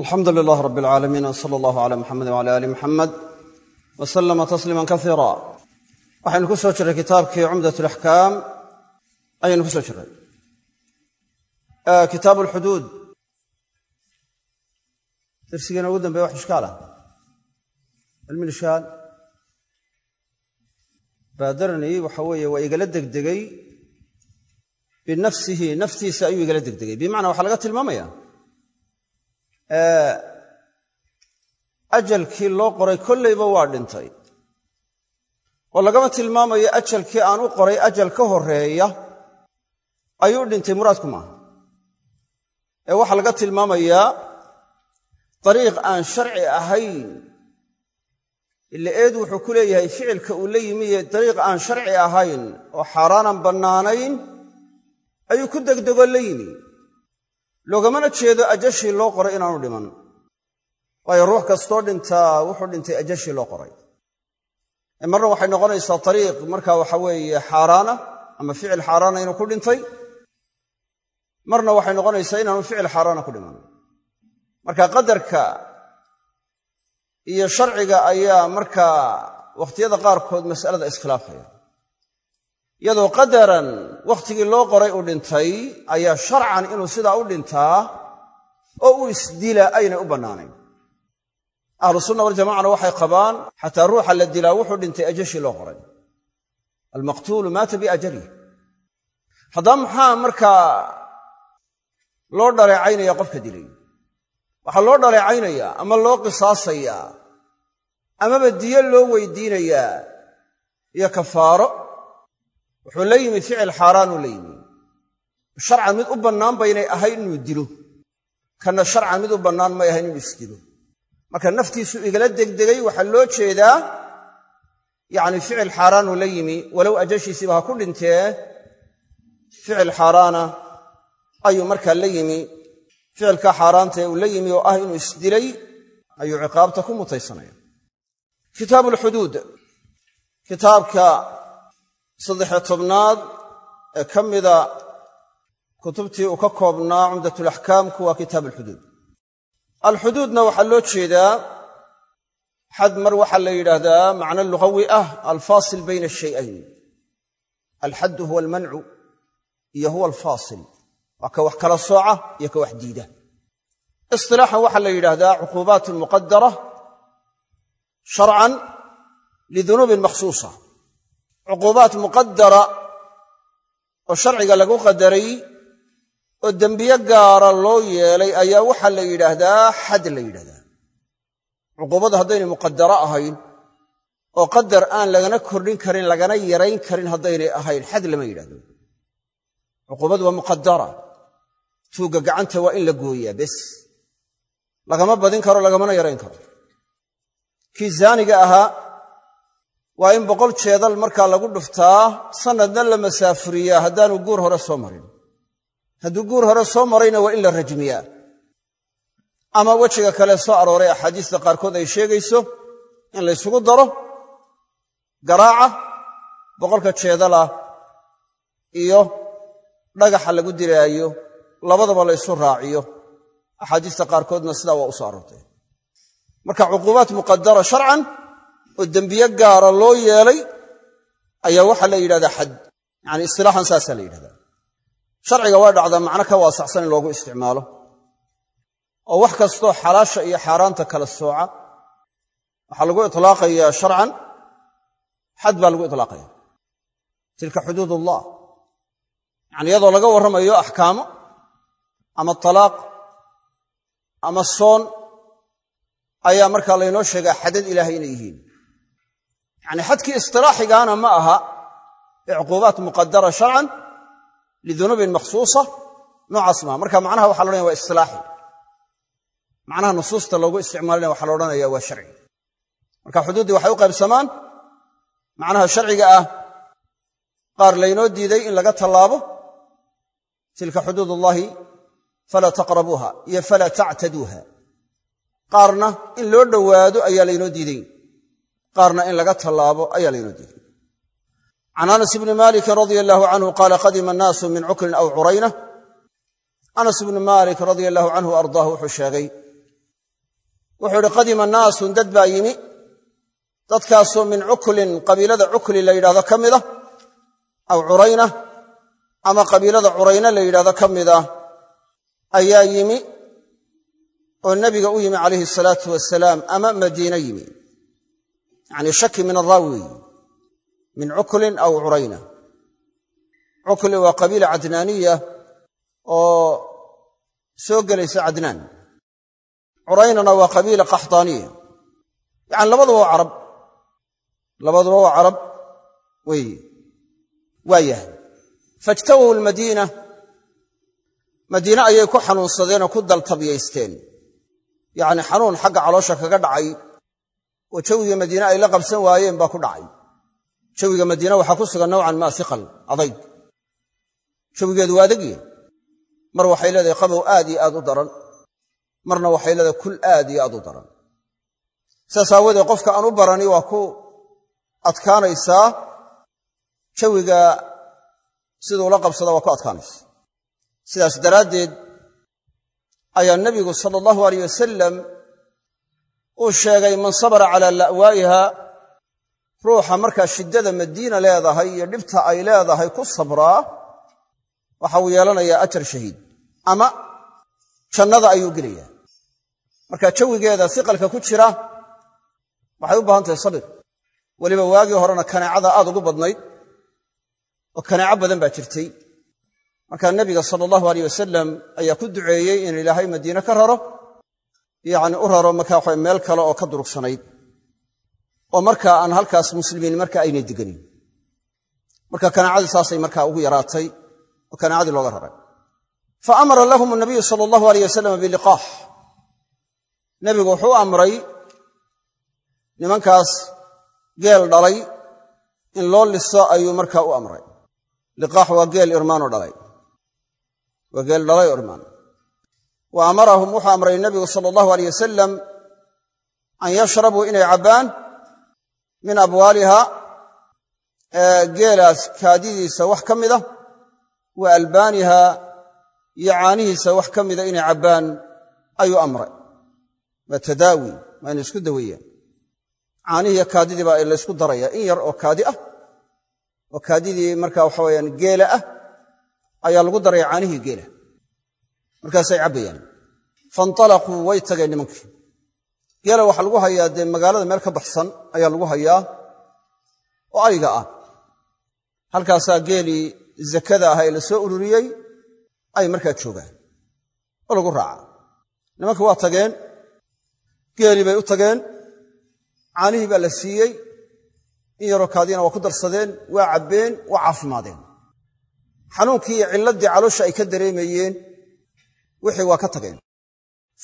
alxamdu lilah rab alcaalamiin wsala allahu cala muxamedi wcala ali muxamed wa salama tasliima kaiira waxaynu ku soo jirray kitaabkii cumdat alaxkaam ayaynu ku soo jirray kitaabu alxuduud darsigeena ugu dambeya wax ishkaal ah. Cilmi ishkaal baadarani waxa weeye waa igala degdegay. Binafsihi naftiisa ayuu igala degdegay. Bimacnaa waxaa laga tilmaamaya ajalkii loo qoray kollayba waa dhintay. Oo lagama tilmaamayo ajalkii aan u qoray ajal ka horreeya ayuu dhintay muraadku maaha. Ee waxaa laga tilmaamayaa dariiq aan sharci ahayn. Ila eed wuxuu ku leeyahay ficilka uu la yimiye dariiq aan sharci ahayn oo xaaraanan bannaanayn ayuu ku degdegoo la yimi loogamana jeedo ajashii loo qoray inaanu dhiman. Waayo ruux kastoo dhintaa wuxuu dhintay ajashii loo qoray. Marna waxay noqonaysaa ariiq marka waxa weeye xaaraana ama ficil xaaraana inuu ku dhintay. Marna waxay noqonaysaa inaanu ficil xaaraana ku dhiman. Marka qadarka iyo sharciga ayaa markaa wakhtiyada qaarkood mas'alada iskhilaafaya iyadoo qadaran wakhtigii loo qoray uu dhintay ayaa sharcan inuu sidaa u dhintaa oo uu isdila aynay u bannaanayn. Ahlu sunna waljamacana waxay qabaan xataa ruuxa la dilaa wuxuu dhintay ajashii loo qoray. Almaqtuulu maata biajalih haddaba maxaa markaa loo dhaleecaynaya qofka dilay? Waxaa loo dhaleecaynayaa ama loo qisaasayaa amaba diyo loo weydiinayaa iyo kafaaro wuxuu la yimi ficil xaaraanuu la yimi. Sharcan mid u bannaan baynay ahayn inuu dilo. Kanna sharcan mid u bannaan may ahayn inuu isdilo marka naftiisu igala degdegay waxaa loo jeedaa yacni ficil xaaraanuu la yimi walow ajashiisiiba ha ku dhintee ficil xaaraana ayuu markaa la yimi. Ficilka xaaraantae uu la yimi oo ah inuu isdilay ayuu ciqaabta ku mutaysanaya. Kitaabu alxuduud kitaabka saddexiyo tobnaad ee ka mida kutubtii uu ka koobnaa cumdatulaxkaamku waa kitaab alxuduud alxuduudna waxaa loo jeedaa xad mar waxaa la yidhaahdaa macno lugawi ah alfaasil bayna ashayayn alxaddu huwa almancu iyo huwa alfaasil. Waa ka wax kala sooca iyo ka wax diida. Isilaaxan waxaa la yidhaahdaa cuquubaat muqadara sharcan lidunuubin makhsuusa cuquubaat muqadara oo sharciga lagu qadaray oo dembiye gaara loo yeelay ayaa waxaa la yidhaahdaa xad la yidhahdaa. Cuquubadu haddaynay muqadaro ahayn oo qadar aan lagana kordhin karin lagana yarayn karin haddaynay ahayn xad lama yidhahdo. Cuquubadu waa muqadara tuugga gacanta waa in la gooyaa bes. Lagama badin karo lagamana yarayn karo. Kii zaaniga ahaa waa in boqol jeedal markaa lagu dhuftaa sanadna la masaafuriyaa haddaanu guur hore soo marin. Hadduu guur hore soo marayna waa in la rajmiyaa. Ama wejiga kale soo arooray axaadiista qaarkood ay sheegayso in laysugu daro garaaca boqolka jeedalah iyo dhagaxa lagu dilaayo labadaba la ysu raaciyo. Axaadiista qaarkoodna sidaa waa u soo aroortay marka cuquubaat muqadara sharcan oo dembiye gaara loo yeelay ayaa waxaa la yidhahdaa xad yani istilaaxan saasaa la yidhahdaa. Sharciga waa dhacdaa macno ka waasacsan in loogu isticmaalo. Oo wax kastoo xalaasha iyo xaaraanta kala sooca. Waxaa lagu itlaaqayaa sharcan xad baa lagu itlaaqaya tilka xuduud ullah yacani iyadoo laga warramayo axkaamo ama talaaq ama soon ayaa markaa laynoo sheegaa xadad ilaahay inay yihiin yacni xadkii istilaaxigaana ma aha cuquubaat muqadara sharcan lidunuubin makhsuusa noocaas maaha marka macnaha waxa loodhanaya waa istilaaxi. Macnaha nusuusta loogu isticmaalinaya waxa la odhanaya waa sharci. Marka xuduuddii waxay u qaybsamaan macnaha sharciga ah qaar laynoo diiday in laga tallaabo tilka xuduud ullaahi falaa taqrabuuha iyo falaa tactaduuha qaarna in loo dhowaado ayaa laynoo diiday qaarna in laga tallaabo ayaa laynoo diiday can anas bni malikin radia allahu canhu qaala qadima annaasu min cukrin aw curayna anas ibnu maalik radia allahu canhu ardaahu wuxuu sheegay wuxuu idhi qadima naasun dad baa yimi. Dadkaasoo min cuklin qabiilada cukli la yidhahdo ka mida aw curayna ama qabiilada curayna la yidhahdo ka mida ayaa yimi oo ama madiine yacnii shaki min araawi weeyi min cuklin aw curayna. Cukli waa qabiila cadnaaniya oo soo gelaysa cadnaan. Curaynana waa qabiila qaxdaaniya. Yacani labaduba waa carab. Labaduba waa carab weeye waa yahay. Faijtawow almadiina. Madiine ayay ku xanuunsadeenoo ku daltabyaysteen yacni xanuun xagga caloosha kaga dhacay oo jawiga madiine ay la qabsan waayeen baa ku dhacay. Jawiga madiine waxaa ku sugan nowcan maa hiqal adayg jawigeedu waa adagye mar waxay leedahay qabow aad iyo aad u daran. Marna waxay leedahay kul aad iyo aad u daran. Saas aawoodee qofka aan u barani waa ku adkaanaysaa. Jawiga siduu la qabsada waa ku adkaanaysa. Sidaas daraaddeed ayaa nebigu sala allahu alayh wasalam uu sheegay man sabara calaa la'waa'iha ruuxa markaa shiddada madiina leedahay iyo dhibta ay leedahay ku sabraa waxa uu yeelanayaa ajar shahiid ama jannada ayuu gelayaa. Marka jawigeeda siqalka ku jira waxay u baahan tahay sabir. Weliba waagii horena kaneecada aad ugu badnayd oo kaneeco badan baa jirtay. Markaa nebiga sala allahu aleyh wasalam ayaa ku duceeyey in ilaahay madiine ka raro yacni u raro markaa waxa meel kale oo ka durugsanayd. Oo markaa aan halkaas muslimiin marka aynay deganin. Marka kanaacadii saasay markaa ugu yaraatay oo kanaacadii looga raray. Fa amara lahum nabiyu sala allahu aleyh wasalam biliqaax nebigu wuxuu amray nimankaas geel dhalay. In loo liso ayuu markaa u amray. Liqaax waa geel irmaanoo dhalay. Waa geel dhalay irmaan wa amarahum wuxuu amray nebigu sala allahu aleyh wasalam an yashrabuu inay cabbaan min abwaaliha geelaas kaadidiisa wax ka mida wa albaaniha iyo caanihiisa wax ka mida inay cabbaan ayuu amray. Waa tadaawi waa inay isku daweeyaan caanihiiyo kaadidii baa laysku daraya in yar oo kaadi ah oo kaadidii marka waxa weyaan geela ah ayaa lagu daraya caanihii geela markaasay cabbayaan faintalaquu way tageen nimankii geela waxaa lagu hayaa dee magaalada meel ka baxsan ayaa lagu hayaa oo ayga ah. Halkaasaa geelii zakada ah ee la soo ururiyey ay markaa joogaan oo lagu raaca. Nimankii waa tageen geelii bay u tageen caanihii baa la siiyey in yaroo kaadina waa ku darsadeen waa cabbeen waa caafimaadeen. Xanuunkii iyo cilladdii caloosha ay ka dareemayeen wixii waa ka tageen.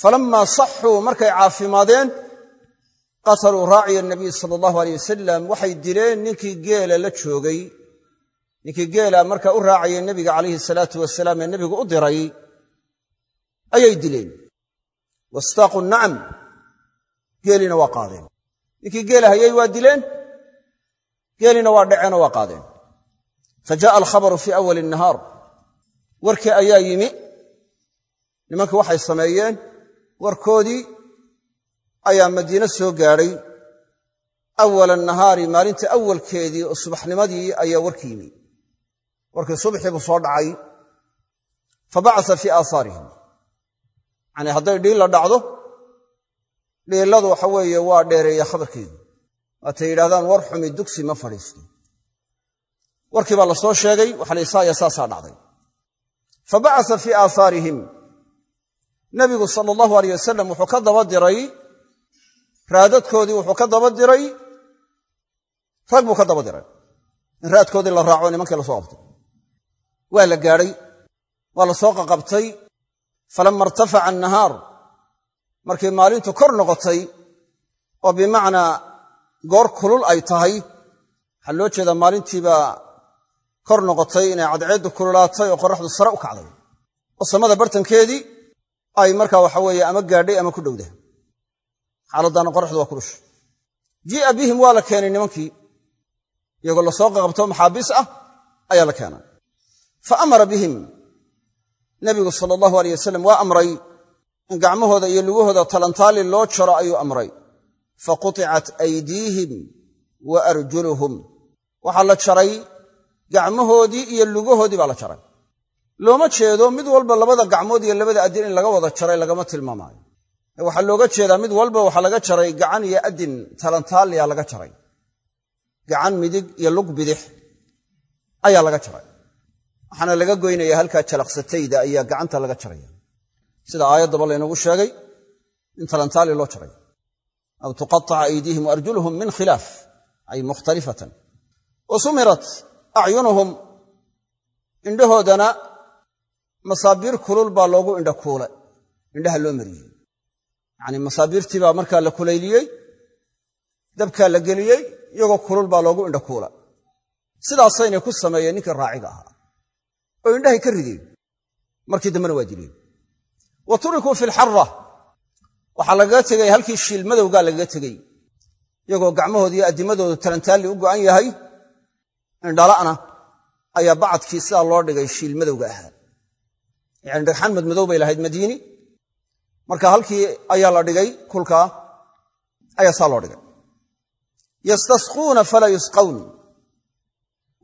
Falammaa saxuu markay caafimaadeen qataluu raaciya nabiy sala allahu aleyh wasalam waxay dileen ninkii geela la joogay. Ninkii geela markaa u raacayay nebiga calayhi salaatu wasalaam ee nebigu u diray ayay dileen. Wastaaqu nacam geeliina waa qaadeen. Ninkii geela hayay waa dileen geeliina waa dhaceenoo waa qaadeen. Fa jaءa alkhabaru fii awali nahaar warkii ayaa yimi nimankii waxay sameeyeen warkoodii ayaa madiine soo gaadhay awala nahaari maalinta awalkeedii oo subaxnimadii ayaa warki yimi warkii subxii buu soo dhacay. Fa fii aahaarihim yacanii hadday dhiilla dhacdo dhiilladu waxa weeye waa dheereeya khabarkeedu. Waatay yidhahdaan war xumi dugsi ma fadhiisto. Warkii baa la soo sheegay waxa la isaaya saasaa dhacday. Fa fii aahaarihim nebigu sala allahu aleyh wasalam wuxuu ka daba diray raadadkoodii wuxuu ka daba diray rag buu ka daba diray. In raadkoodii la raaco nimankii la soo qabtay. Waa la gaadhay waa la soo qaqabtay. Falama irtafaca annahaar markii maalintu kor noqotay oo bimacnaa goor kulul ay tahay waxaa loo jeedaa maalintiibaa kor noqotay inay cadceeddu kululaatay oo qorraxdu sare u kacday. Oo samada bartankeedii ay markaa waxa weeye ama gaadhay ama ku dhowda xaaladdaana qoraxdu waa kulusha jii'a bihim waa la keenay nimankii. Iyagoo la soo qaqabto maxaabiis ah ayaa la keenay. Fa amara bihim. Nebigu sala allahu aleyh wasalam waa amray. In gacmahooda iyo lugahooda talantaali loo jaro ayuu amray. Fa quطicat aydiihim wa arjuluhum. Waxaa la jaray gacmahoodii iyo lugahoodii baa la jaray looma jeedo mid walba labada gacmood iyo labada addin in laga wada jaray lagama tilmaamaayo. Waxaa looga jeedaa mid walba waxaa laga jaray gacan iyo addin talantaaliya laga jaray. Gacan midig iyo lug bidix ayaa laga jaray. Waxaana laga goynaya halkaa jalaqsatayda ayaa gacanta laga jaraya. Sida aayaddaba laynagu sheegay in talantaali loo jaray. Aw tuqaaca aydiihim waarjuluhum min khilaaf ay mukhtalifatan. Wa acyunuhum indhahoodana masaabiir kulul baa loogu indha kuule indhaha loo mariyey. Yacnii masaabiirtii baa markaa la kulayliyey dabkaa la geliyey iyagoo kulul baa loogu indha kuula sidaasaynay ku sameeyeen ninkii raaciga ahaa. Oo indhahay ka rideen. Markii dambena waa dileen wa fi lxara waxaa lagaga tegay halkii shiil madowgaa lagaga tegey iyagoo gacmahooda iyo talantaalli u go'an yahay indhala'na ayaa bacadkii sidaa loo dhigay shiil madowga ahaa yacni dhagxaan madmadow bay lahayd madiini. Marka halkii ayaa la dhigay kulkaa ayaa saa loo dhigay. Yastasquuna falaa yusqawn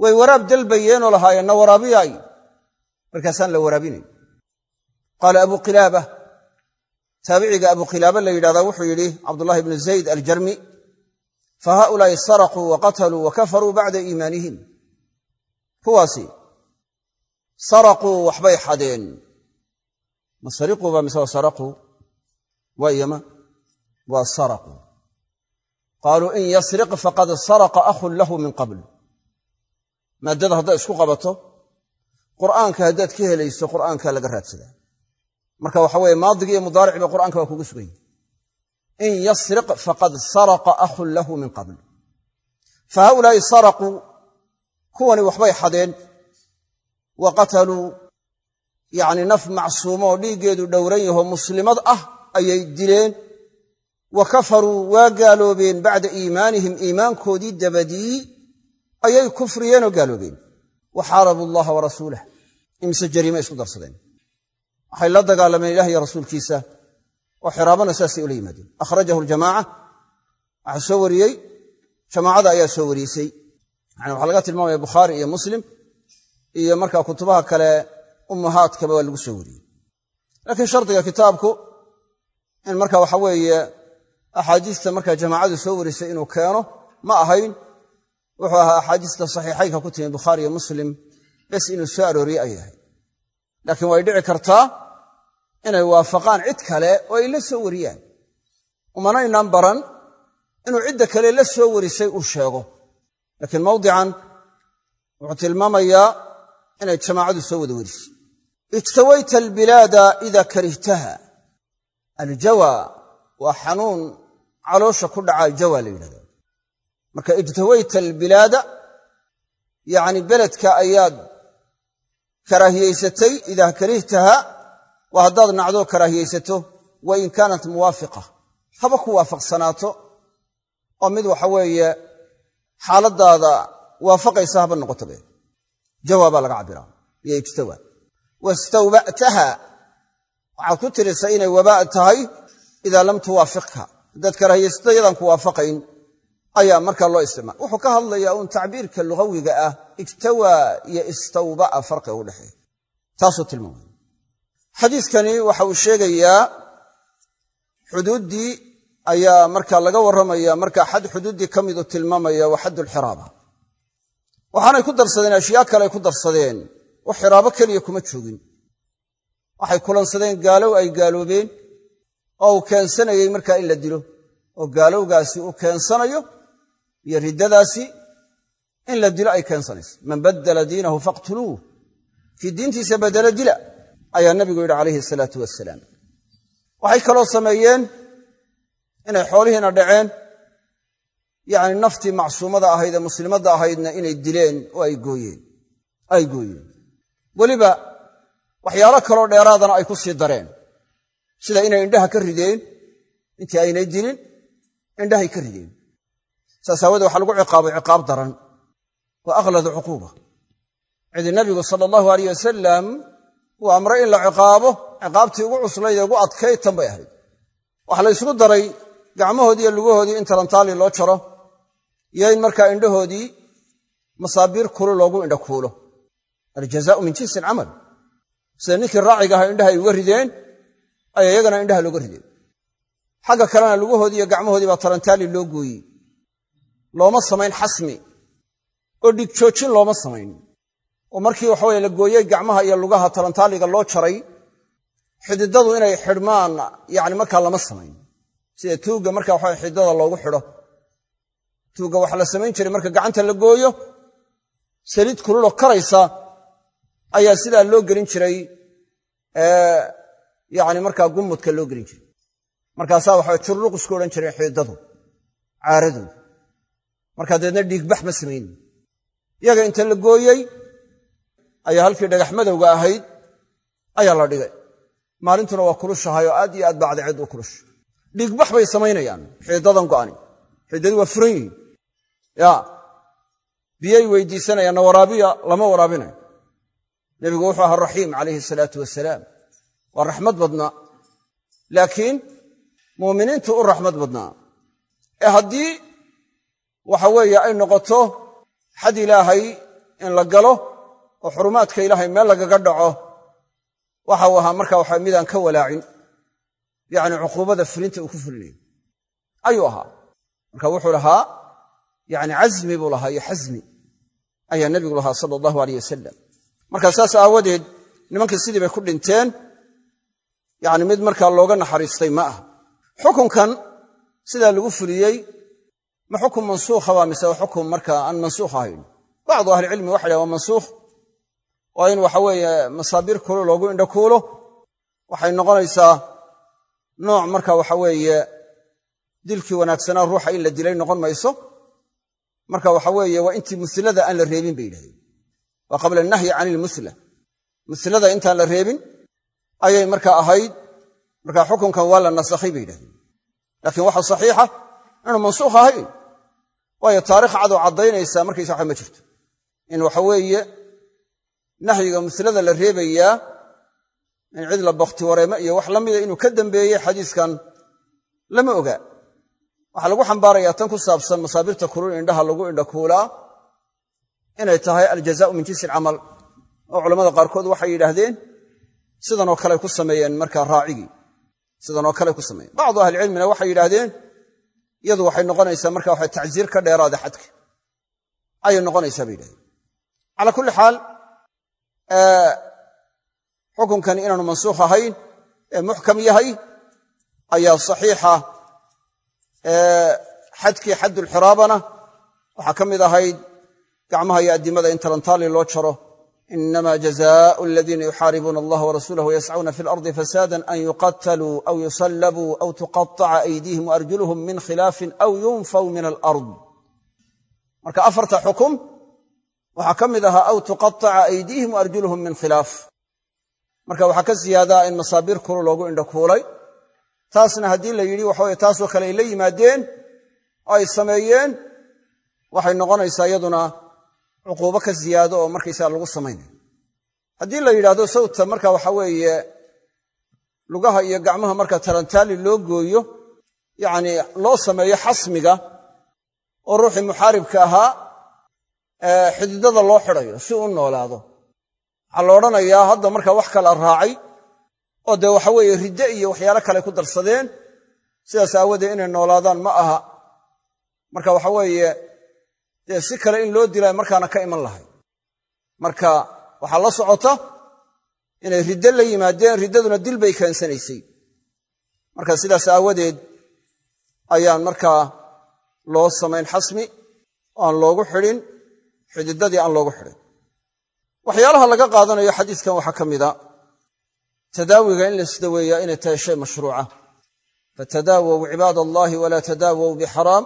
way waraab dalbayeenoo lahaayeenna waraabiyaay. Markaasaan la waraabinay qaala abu qilaaba taabiciga abu qilaaba la yidhahdaa wuxuu yidhi cabdullahi bnu zayd aljarmi fa haaulaa'i saraquu wa qataluu bacda iimaanihim. Kuwaasi saraquu waxbay xadeen ma sariquu baa mise waa saraquu waa iyama waa saraquu qaaluu in yasriq faqad saraqa akhun lahu min qabl. Maaddada haddaad isku qabato qur'aanka haddaad ka helayso qur'aanka laga raadsadaa marka waxa weeye maadigi iyo mudaariciba qur'aanka waa kugu sugan yahi in yasriq faqad saraqa akhun lahu min qabl. Fa haulaa'i saraquu kuwani waxbay xadeen. Wa qataluu yacni naf macsuumo oo dhiiggeedu dhowran yahoo muslimad ah ayay dileen. Wa kafaruu waa gaaloobeen bacda iimaanihim iimaankoodii dabadii ayay kufriyeen oo gaaloobeen. Wa xaarabu allaha wa rasuulah imise jariime isku darsadeen. Waxay la dagaalameen ilah iyo rasuulkiisa. Oo xiraabana saasay ula yimaadeen. Akhrajahu ljamaaca waxaa soo wariyey. Jamaacada ayaa soo wariisay yani waxaa laga tilmaamaya bukhaari iyo muslim. Iyo markaa kutubaha kale ummahaadkaba waa lagu soo wariyey. Laakiin shardiga kitaabku in marka waxa weeye axaadiista markaa jamaacadu soo warisay inuu keeno ma ahayn wuxuu ahaa axaadiista saxiixaynka ku timi bukhaari iyo muslim bes inuu soo arooriye ay yahay laakiin way dhici kartaa inay waafaqaan cid kale oo ay la soo wariyaan. Umanaynaan baran inuu cidda kale la soo warisay uu sheego. Laakiin mawdican wuxuu tilmaamayaa inay jamaacadu soo wada warisay ijtawayta albilaada ida karihtaha. Aljawa waa xanuun caloosha ku dhaca aljawa la yidhahda marka ijtawayta albilaada yacni beledka ayaad karaahiyaysatay idaa karihtaha waa haddaad nacdoo karaahiyaysato wa in kaanat muwaafiqa. Haba ku waafaqsanaato oo mid waxa weeye xaaladaada waafaqaysa haba noqotobe jawa baa laga cabbiraa iyo ijtawa wastawba'taha waxaad ku tirisa inay wabaa' tahay idaa lam tuwaafiqka haddaad karaahiyaysato yadaan ku waafaqayn ayaa markaa loo isticmaala wuxuu ka hadlayaa uun tacbiirka lugawiga ah ijtawaa iyo istawba'a farqiga u dhexeeya. taasuu tilmaamaya xadiidkani waxa uu sheegayaa xuduuddii ayaa marka laga warramaya marka xad xuduuddii ka miduu tilmaamaya waa xaddulxiraaba waxaanay ku darsadeen ashyaa kaleay ku darsadeen oo xiraabo keliya kuma joogin. Waxay kulansadeen gaalow ay gaaloobeen oo uu keensanayey markaa in la dilo oo gaalowgaasi uu keensanayo iyo riddadaasi in la dilo ay keensanayso. Man baddala diinahu faqtuluuh. Kii diintiisa bedelo dila ayaa nabigu yidhi calayhi salaatu wasalaam waxay kaloo sameeyeen inay xoolihiina dhaceen yacni naftii macsuumada ahayd ee muslimadda ahaydna inay dileen oo ay gooyeen ay gooyeen weliba waxyaalo kaloo dheeraadana ay ku sii dareen. Sida inay indhaha ka rideen intii aynay dilin indhahay ka rideen. Saas aawadee waxaa lagu ciqaabay ciqaab daran. Wa akhladu cuquuba. Cidi nabigu sala allahu alayh wasalam uu amray in la ciqaabo ciqaabtii ugu cuslayd ee ugu adkayd tan bay ahayd. Waxaa la ysgu daray gacmahoodii iyo lugahoodii in talantaali loo jaro. Iyo in markaa indhahoodii masaabiir kulu loogu indhakuulo aljazaau min jinsi alcamal sida ninkii raaciga ahaa indhaha ay uga rideen ayaa iyagana indhaha looga rideen. Xagga kalena lugahoodii iyo gacmahoodii baa talantaali loo gooyey. Looma samayn xasmi. Oo dhigjoojin looma samayn. Oo markii waxaweye la gooyey gacmaha iyo lugaha talantaaliga loo jaray xididadu inay xidhmaan yani markaa lama samayn. Sida tuugga marka waxa xididada loogu xidho. Tuugga waxaa la samayn jiray marka gacanta la gooyo saliid kululoo karaysa ayaa sidaa loo gelin jiray yani markaa gumudka loo gelin jiray. Markaasaa waxa jurruq isku odhan jireen xididadu caaradooda markaa dabeedna dhiigbax ma samaynin iyaga inta la gooyey ayaa halkii dhagax madowga ahayd ayaa la dhigay. Maalintuna waa kulushahay oo aad iyo aad baa cadceed u kulusha dhiigbax bay samaynayaan xididadan go'ani xididadii waa furan yihiin. Ya biyay weydiisanayaanna waraabiya lama waraabinayo nebigu wuxuu ahaa raxiim calayhi salaatu wasalaam waa raxmad badnaa. Laakiin muuminiintu u raxmad badnaa. Ee haddii waxa weeye ay noqoto xad ilaahay in la galo oo xurumaadka ilaahay meel lagaga dhaco waxa uu ahaa marka waxa midaan ka walaacin. Yacni cuquubada fulinta uu ku fulinayo ayuu ahaa. Marka wuxuu lahaa yani casmi buu lahaa iyo xasmi. Ayaa nebigu lahaa sala allahu aleyh wasalam marka saas aawadeed nimankii sidii bay ku dhinteen yani mid markaa looga naxariistay ma aha. Xukunkan sidaa lagu fuliyey ma xukun mansuukha waa mise xukun markaa aan mansuukh ahayn? Bacdu ahlicilmi waxay dhahen waa mansuukh waa in waxa weeye masaabiir kulo loogu indhakuulo waxay noqonaysaa nooc marka waxa weeye dilkii wanaagsanaa ruuxa in la dilay noqon mayso. Marka waxa weeye waa intii muslada aan la reebin bay yidhahdeen waa qabla anahyi can ilmusla muslada intaan la reebin ayay marka ahayd marka xukunkan waa la nasakhay bay yidhahdeen. Laakiin waxa saxiixa inuu mansuukh ahayn waayo taarikh cadow caddaynaysaa markaysa waxa ma jirto. In waxa weeye nahyiga muslada la reebayaa in cid la bakhti wareeme iyo wax la mida inuu ka dambeeyey xadiiskan lama oga. Waxaa lagu xambaarayaa tan ku saabsan masaabirta kulul indhaha lagu indhakuulaa inay tahay aljazaau min jinsi alcamal. Oo culamada qaarkood waxay yidhaahdeen sidanoo kale ku sameeyeen markaa raacigii sidanoo kale ku sameeyeen. Bacdu ahlicilmina waxay yidhaahdeen iyadu waxay noqonaysaa marka waxa tacsiir ka dheeraada xadka. Ayay noqonaysaa bay yidhahdeen calaa kulli xaal xukunkani inaanu mansuukh ahayn ee muxkam yahay ayaa saxiixa. Xadkii xaddulxiraabana waxaa ka mid ahayd gacmaha iyo addimada in talantaali loo jaro. Inama jazaau aladiina yuxaaribuuna allaha warasuulahu wayascuuna fi alardi fasaadan an yuqataluu aw yusallabuu aw tuqaطaca aydiihim waarjuluhum min khilaafin aw yunfaw min alard marka afarta xukum waxaa ka mid ahaa aw tuqaطaca aydiihim waarjuluhum min khilaaf. Marka waxaa ka siyaadaa in masaabiir kulu loogu indhakuulay. Taasna haddii la yidhi waxaweye taasoo kale ay la yimaadeen oo ay sameeyeen waxay noqonaysaa iyaduna cuquubo ka ziyaado oo markaysaa lagu samaynayo haddii la yidhaahdo sawta marka waxa weeye lugaha iyo gacmaha marka talantaali loo gooyo yacnii loo sameeyo xasmiga oo ruuxii muxaaribka ahaa xididada loo xidhayo si u noolaado. Waxaa la odhanayaa hadda marka wax kala raacay oo dee waxa weeye ridde iyo waxyaalo kale ku darsadeen sidaas aawadeed inay noolaadaan ma aha. Marka waxa weeye dee si kale in loo dilaa markaana ka iman lahay marka waxaa la socota inay riddo la yimaadeen riddaduna dil bay keensanaysay. Marka sidaas aawadeed ayaan markaa loo samayn xasmi aan loogu xidhin xididadii aan loogu xidhin. Waxyaalaha laga qaadanayo xadiiskan waxaa ka mida tadaawiga in la isdaweeyaa inay tahay shay mashruuca. Fatadaawow cibaad allaahi walaa tadaawow bixaraam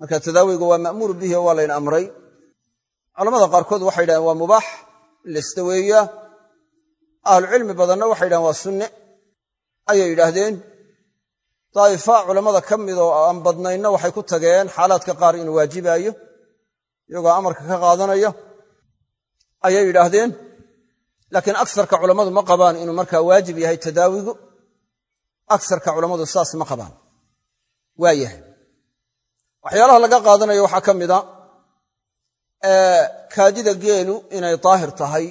marka tadaawiga waa ma'muur bihi oo waa layna amray. Culamada qaarkood waxay yidhahdeen waa mubaax in la isdaweeyaa ahlucilmi badanna waxay yidhahdeen waa sunne. Ayay yidhaahdeen. Daa'ifa culammada ka mid oo aan badnaynna waxay ku tageen xaalaadka qaar inuu waajibaayo iyagoo amarka ka qaadanaya ayay yidhaahdeen. Laakiin agsarka culammadu ma qabaan inuu markaa waajib yahay tadaawigu. Agsarka culammadu saas ma qabaan. Waa yahay waxyaalaha laga qaadanayo waxaa ka mida kaadida geelu inay daahir tahay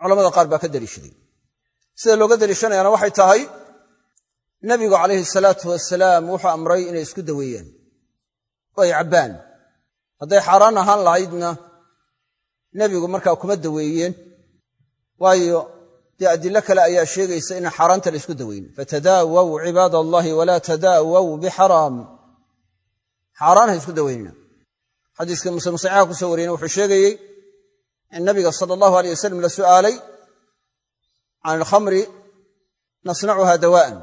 culamada qaar baa ka daliishaday sida looga daliishanayaana waxay tahay nebigu calayhi salaatu wasalaam wuxuu amray inay isku daweeyaan oo ay cabbaan. Hadday xaaraan ahaan lahaydna nebigu markaa kuma daweeyeen. Waayo dee adilo kale ayaa sheegaysa inaan xaaraanta la isku daweyn fatadaawaw cibaad allahi walaa tadaawaw bixaraam xaaraan ha isku daweynina xadiiska muslim saxiixa ku soo wariyeyna wuxuu sheegayey in nabiga sala allahu aleyh wasalam la su'aalay can alkhamri nasnacuha dawaa'an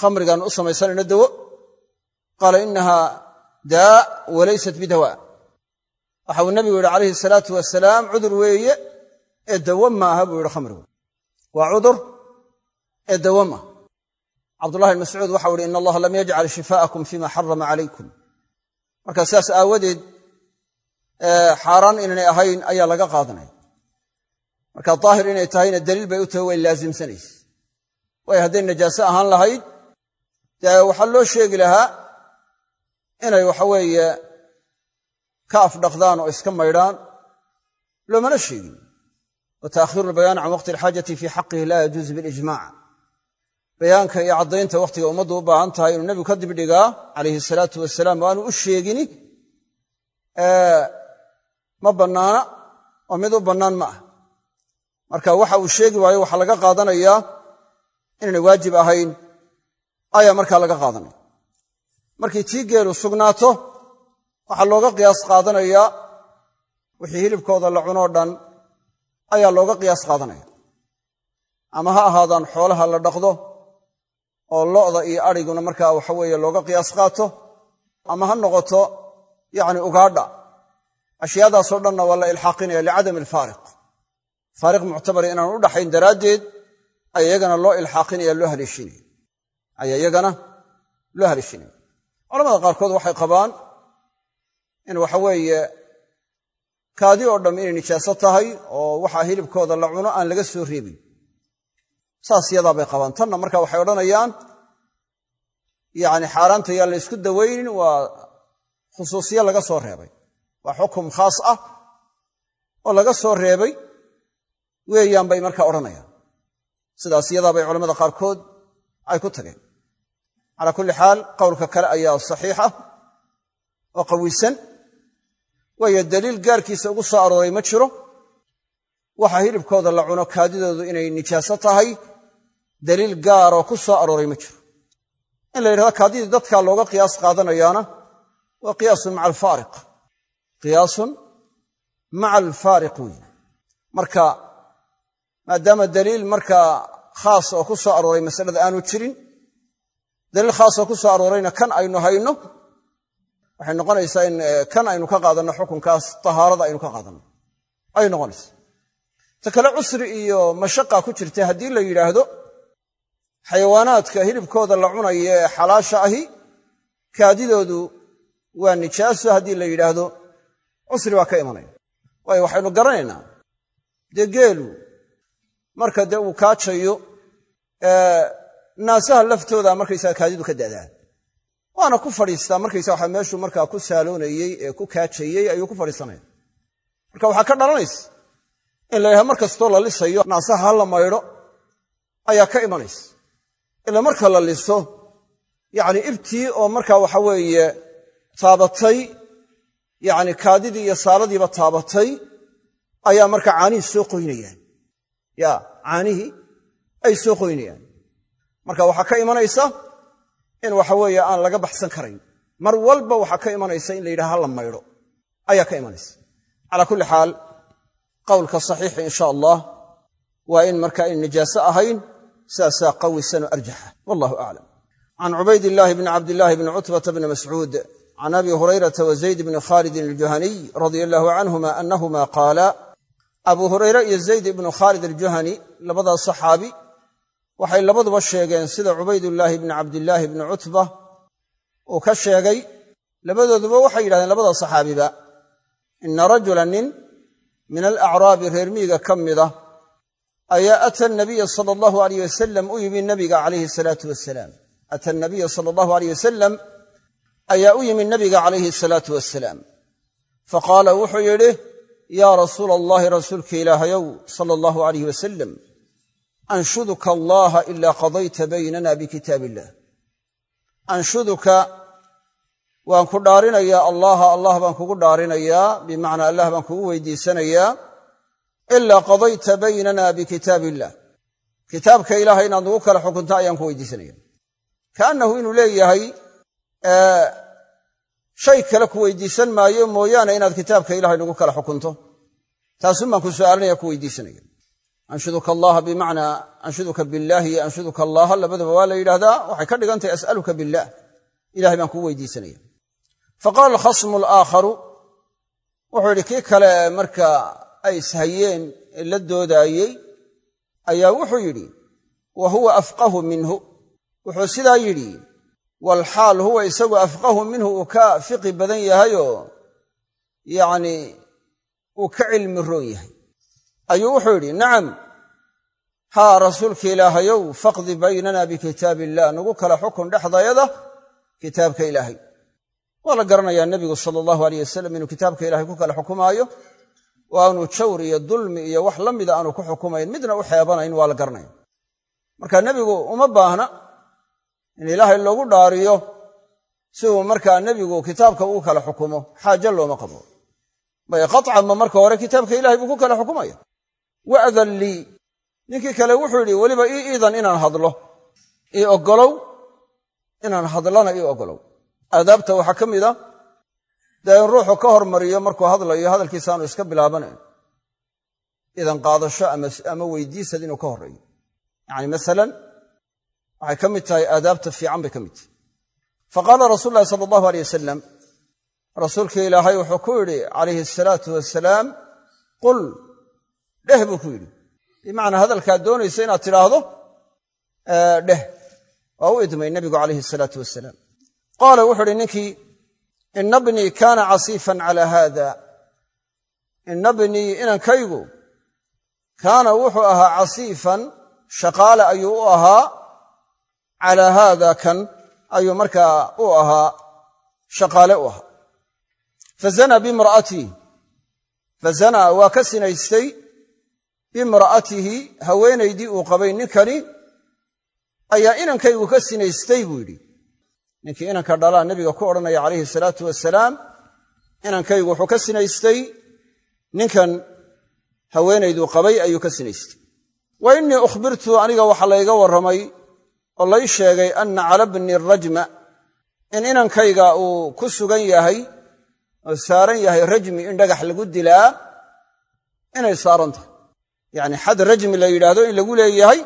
khamrigaan u samaysanayno dawo. Qaala inaha daa walaysat bidawa' waxa uu nabigu yidhi calayhi salaatu wasalaam cudur weeye ee dawo maaha buu yidhi khamrigu. Waa cudur ee dawo maaha cabdullahi bn mascuud waxau ihi in allaha lam yajcal shifaa'akum fima xarama calaykum marka sidaas aawadeed xaaraan inaynay ahayn ayaa laga qaadanaya. Marka daahir inay tahayna daliil bay u tahay way laasimsanaysa waayo hadday najaaso ahaan lahayd dee waxaa loo sheegi lahaa inay waxaweeye ka afdhaqdaan oo iska maydhaan loomana sheegin. Wa taakhiru lbayaan can waqti alxaajati fii xaqihi laa yajuuzu bilijmac bayaanka iyo caddaynta wakhtiga ummaddu u baahan tahay inuu nebigu ka dibdhigaa calayhi salaatu wasalaam o aanu u sheegini ma bannaana oo mid u bannaan ma ah. Marka waxa uu sheegi waayo waxaa laga qaadanayaa inaynay waajib ahayn ayaa markaa laga qaadanaya. Markii tii geelu sugnaato waxaa looga qiyaas qaadanayaa wixii hilibkooda la cunoo dhan ayaa looga qiyaas qaadanaya. Ama ha ahaadaan xoolaha la dhaqdo oo lo'da iyo adhiguna markaa waxaweeye looga qiyaas qaato ama ha noqoto yacni ugaadha. Ashyaadaasoo dhanna waa la ilxaaqinaya licadami alfaariq. Faariq muctabari inaan u dhaxayn daraaddeed ayaa iyagana loo ilxaaqinaya loo haleeshinaya. Ayaa iyagana loo haleeshinaya. Culamada qaarkood waxay qabaan in waxaweeye kaadi oo dhamm inay nijaaso tahay oo waxaa hilibkooda la cuno aan laga soo reebin saas yadaa bay qabaan. Tanna marka waxay odhanayaan yacni xaaraanta yaan la ysku dawaynin waa khusuusiye laga soo reebay. Waa xukum khaas ah oo laga soo reebay weeyaan bay markaa odhanayaan. Sidaas yadaa bay culamada qaarkood ay ku tageen. Calaa kulli xaal qowlka kale ayaa saxiixa oo qawisan waayo daliil gaarkiisa ugu soo arooray ma jiro. Waxa hilibkooda la cuno kaadidoodu inay nijaaso tahay daliil gaaroo ku soo arooray ma jiro. In la yidhahdo kaadidii dadkaa looga qiyaas qaadanayaana waa qiyaasun maca alfaariq. Qiyaasun maca alfaariq weyi marka maadaama daliil markaa khaas oo ku soo arooray masalada aanu jirin daliil khaasoo ku soo aroorayna kan aynu hayno waxay noqonaysaa in kan aynu ka qaadanno xukunkaas tahaarada aynu ka qaadanno. Ayay noqonaysaa. Ta kale cusri iyo mashaqa ku jirta haddii la yidhaahdo xayawaanaadka hilibkooda la cunaya ee xalaasha ahi kaadidoodu waa nijaaso haddii la yidhaahdo. Cusri baa ka imanaya waayo waxaynu garanaynaa dee geelu marka dee uu kaajayo naasaha laftooda markaysaga kaadidu ka da'daa waana ku fadhiistaa markaysa waxa meeshuu markaa ku saaloonayey ee ku kaajayey ayuu ku fadhiisanaya. Marka waxaa ka dhalanaysa in la yidhaha mar kastoo la lisayo naasaha ha la maydho ayaa ka imanaysa ila marka la liso yacni ibtii oo markaa waxa weeye taabatay yacni kaadidii iyo saaladiiba taabatay ayaa markaa caanihii soo qoynayaan. Ya caanihii ay soo qoynayaan. Marka waxaa ka imanaysa in waxa weeye aan laga baxsan karayn. Mar walba waxaa ka imanaysa in la yidhaha ha la maydho. Ayaa ka imanaysa. Calaa kulli xaal qowlka saxiixi insha allah waa in marka in nijaaso ahayn sidaasaa qawisanoo arjaxa. Wallahu aclam can cubayd illaahi bni cabdillaahi bni cutbata bni mascuud can abi hurayrata wa zayd bni khaalidin aljuhaniy radia allaahu canhuma anahuma qaala abu hurayre iyo zayd ibnu khaalid aljuhani labadaas saxaabi waxay labaduba sheegeen sida cubaydullaahi bni cabdillaahi bni cutba uu ka sheegay. Labadooduba waxay yidhahdeen labada saxaabiba ina rajula nin min alacraabi reer miiga ka mida ayaa ata nabiya sala allahu alayh wasalam u yimi nabiga calayhi salaatu wasalaam ata nabiya sala allahu alayh wasalam ayaa u yimi nabiga calayhi salaatu wasalaam faqaala wuxuu yidhi yaa rasuula allahi rasuulka ilaahayow sala allahu alayh wasalam anshuduka allaha ilaa qadayta baynana bikitaab illah anshuduka waan ku dhaarinayaa allaha allah baan kugu dhaarinayaa bimacnaa allah baan kugu weydiisanayaa ilaa qadayta baynana bikitaab illah kitaabka ilahay inaad nagu kala xukunta ayaan ku weydiisanaya kaannahu inuu leeyahay shay kale ku weydiisan maayo mooyaane inaad kitaabka ilahay nagu kala xukunto taasun baan ku su'aalanaya ku weydiisanaya anshuduka allaha bimacnaa anshuduka billaahi iyo anshuduka allaha labadaba waa la yidhahdaa waxay ka dhigan tahay as'aluka billaah ilahay baan kugu weydiisanaya faqaala alkhasmu alaakharu wuxuu yidhi kii kale marka ay ishayeen ee la doodaayey ayaa wuxuu yidhi wa huwa afqahu minhu. Wuxuu sidaa yidhi walxaal huwa isagu afqahu minhu uu ka fiqi badan yahayoo yacnii uu ka cilmi roon yahay. Ayuu wuxuu yidhi nacam haa rasuulka ilaahayow faqdi baynana bikitaab illah nagu kala xukun dhexdayada kitaabka ilaahay. Waa la garanayaa nebigu sala allahu aleyh wasalam inuu kitaabka ilahay ku kala xukumaayo oo aanu jawr iyo dulmi iyo wax la mida aanu ku xukumayn midna u xeebanayn waa la garanaya marka nebigu uma baahna in ilaahay loogu dhaariyo si uu markaa nebigu kitaabka ugu kala xukumo xaaje looma qabo. Bay qacanba marka hore kitaabka ilahay buu ku kala xukumaya. Wa'dan lii ninkii kale wuxuu yidhi weliba ii iidan inaan hadlo ii oggolow inaan hadlana ii oggolow. Aadaabta waxaa ka mid a dee in ruuxu ka hormariyo markuu hadlayo hadalkiisa aanu iska bilaabanayn. Idan qaadasho ama weydiisad inuu ka horreeyo. Yacni masalan waxay ka mid tahay aadaabta fiican bay ka mid tahay. Faqaala rasuulu sala allahu aleyh wasalam rasuulkii ilaahay wuxuu ku yidhi calayhi asalaatu wasalaam qul dheh buu ku yidhi. Bimacnaa hadalkaad doonaysa inaad tidhaahdo dheh. Waa u idmay nebigu calayhi asalaatu wasalaam qaala wuxuu uhi ninkii ina bnii kaana casiifan calaa haada ina bnii inankaygu kaana wuxuu ahaa casiifan shaqaale ayuu u ahaa calaa haada kan ayuu markaa u ahaa shaqaale u ahaa fazanaa bimra'atihi fazanaa waa ka sinaystay bimra'atihi haweenaydii uu qabay ninkani ayaa inankaygu ka sinaystay buu yidhi ninkii inanka dhalaa nebiga ku odhanaya calayhi salaatu wasalaam inankaygu wuxuu ka sinaystay ninkan haweenayduu qabay ayuu ka sinaystay. Wa innii ukhbirtu aniga waxaa layga warramay oo lay sheegay anna cala bni rajma in inankayga uu ku sugan yahay oo saaran yahay rajmi in dhagax lagu dilaa inay saaran tahay. Yacni xad rajmi la yidhaahdo in lagu leeyahay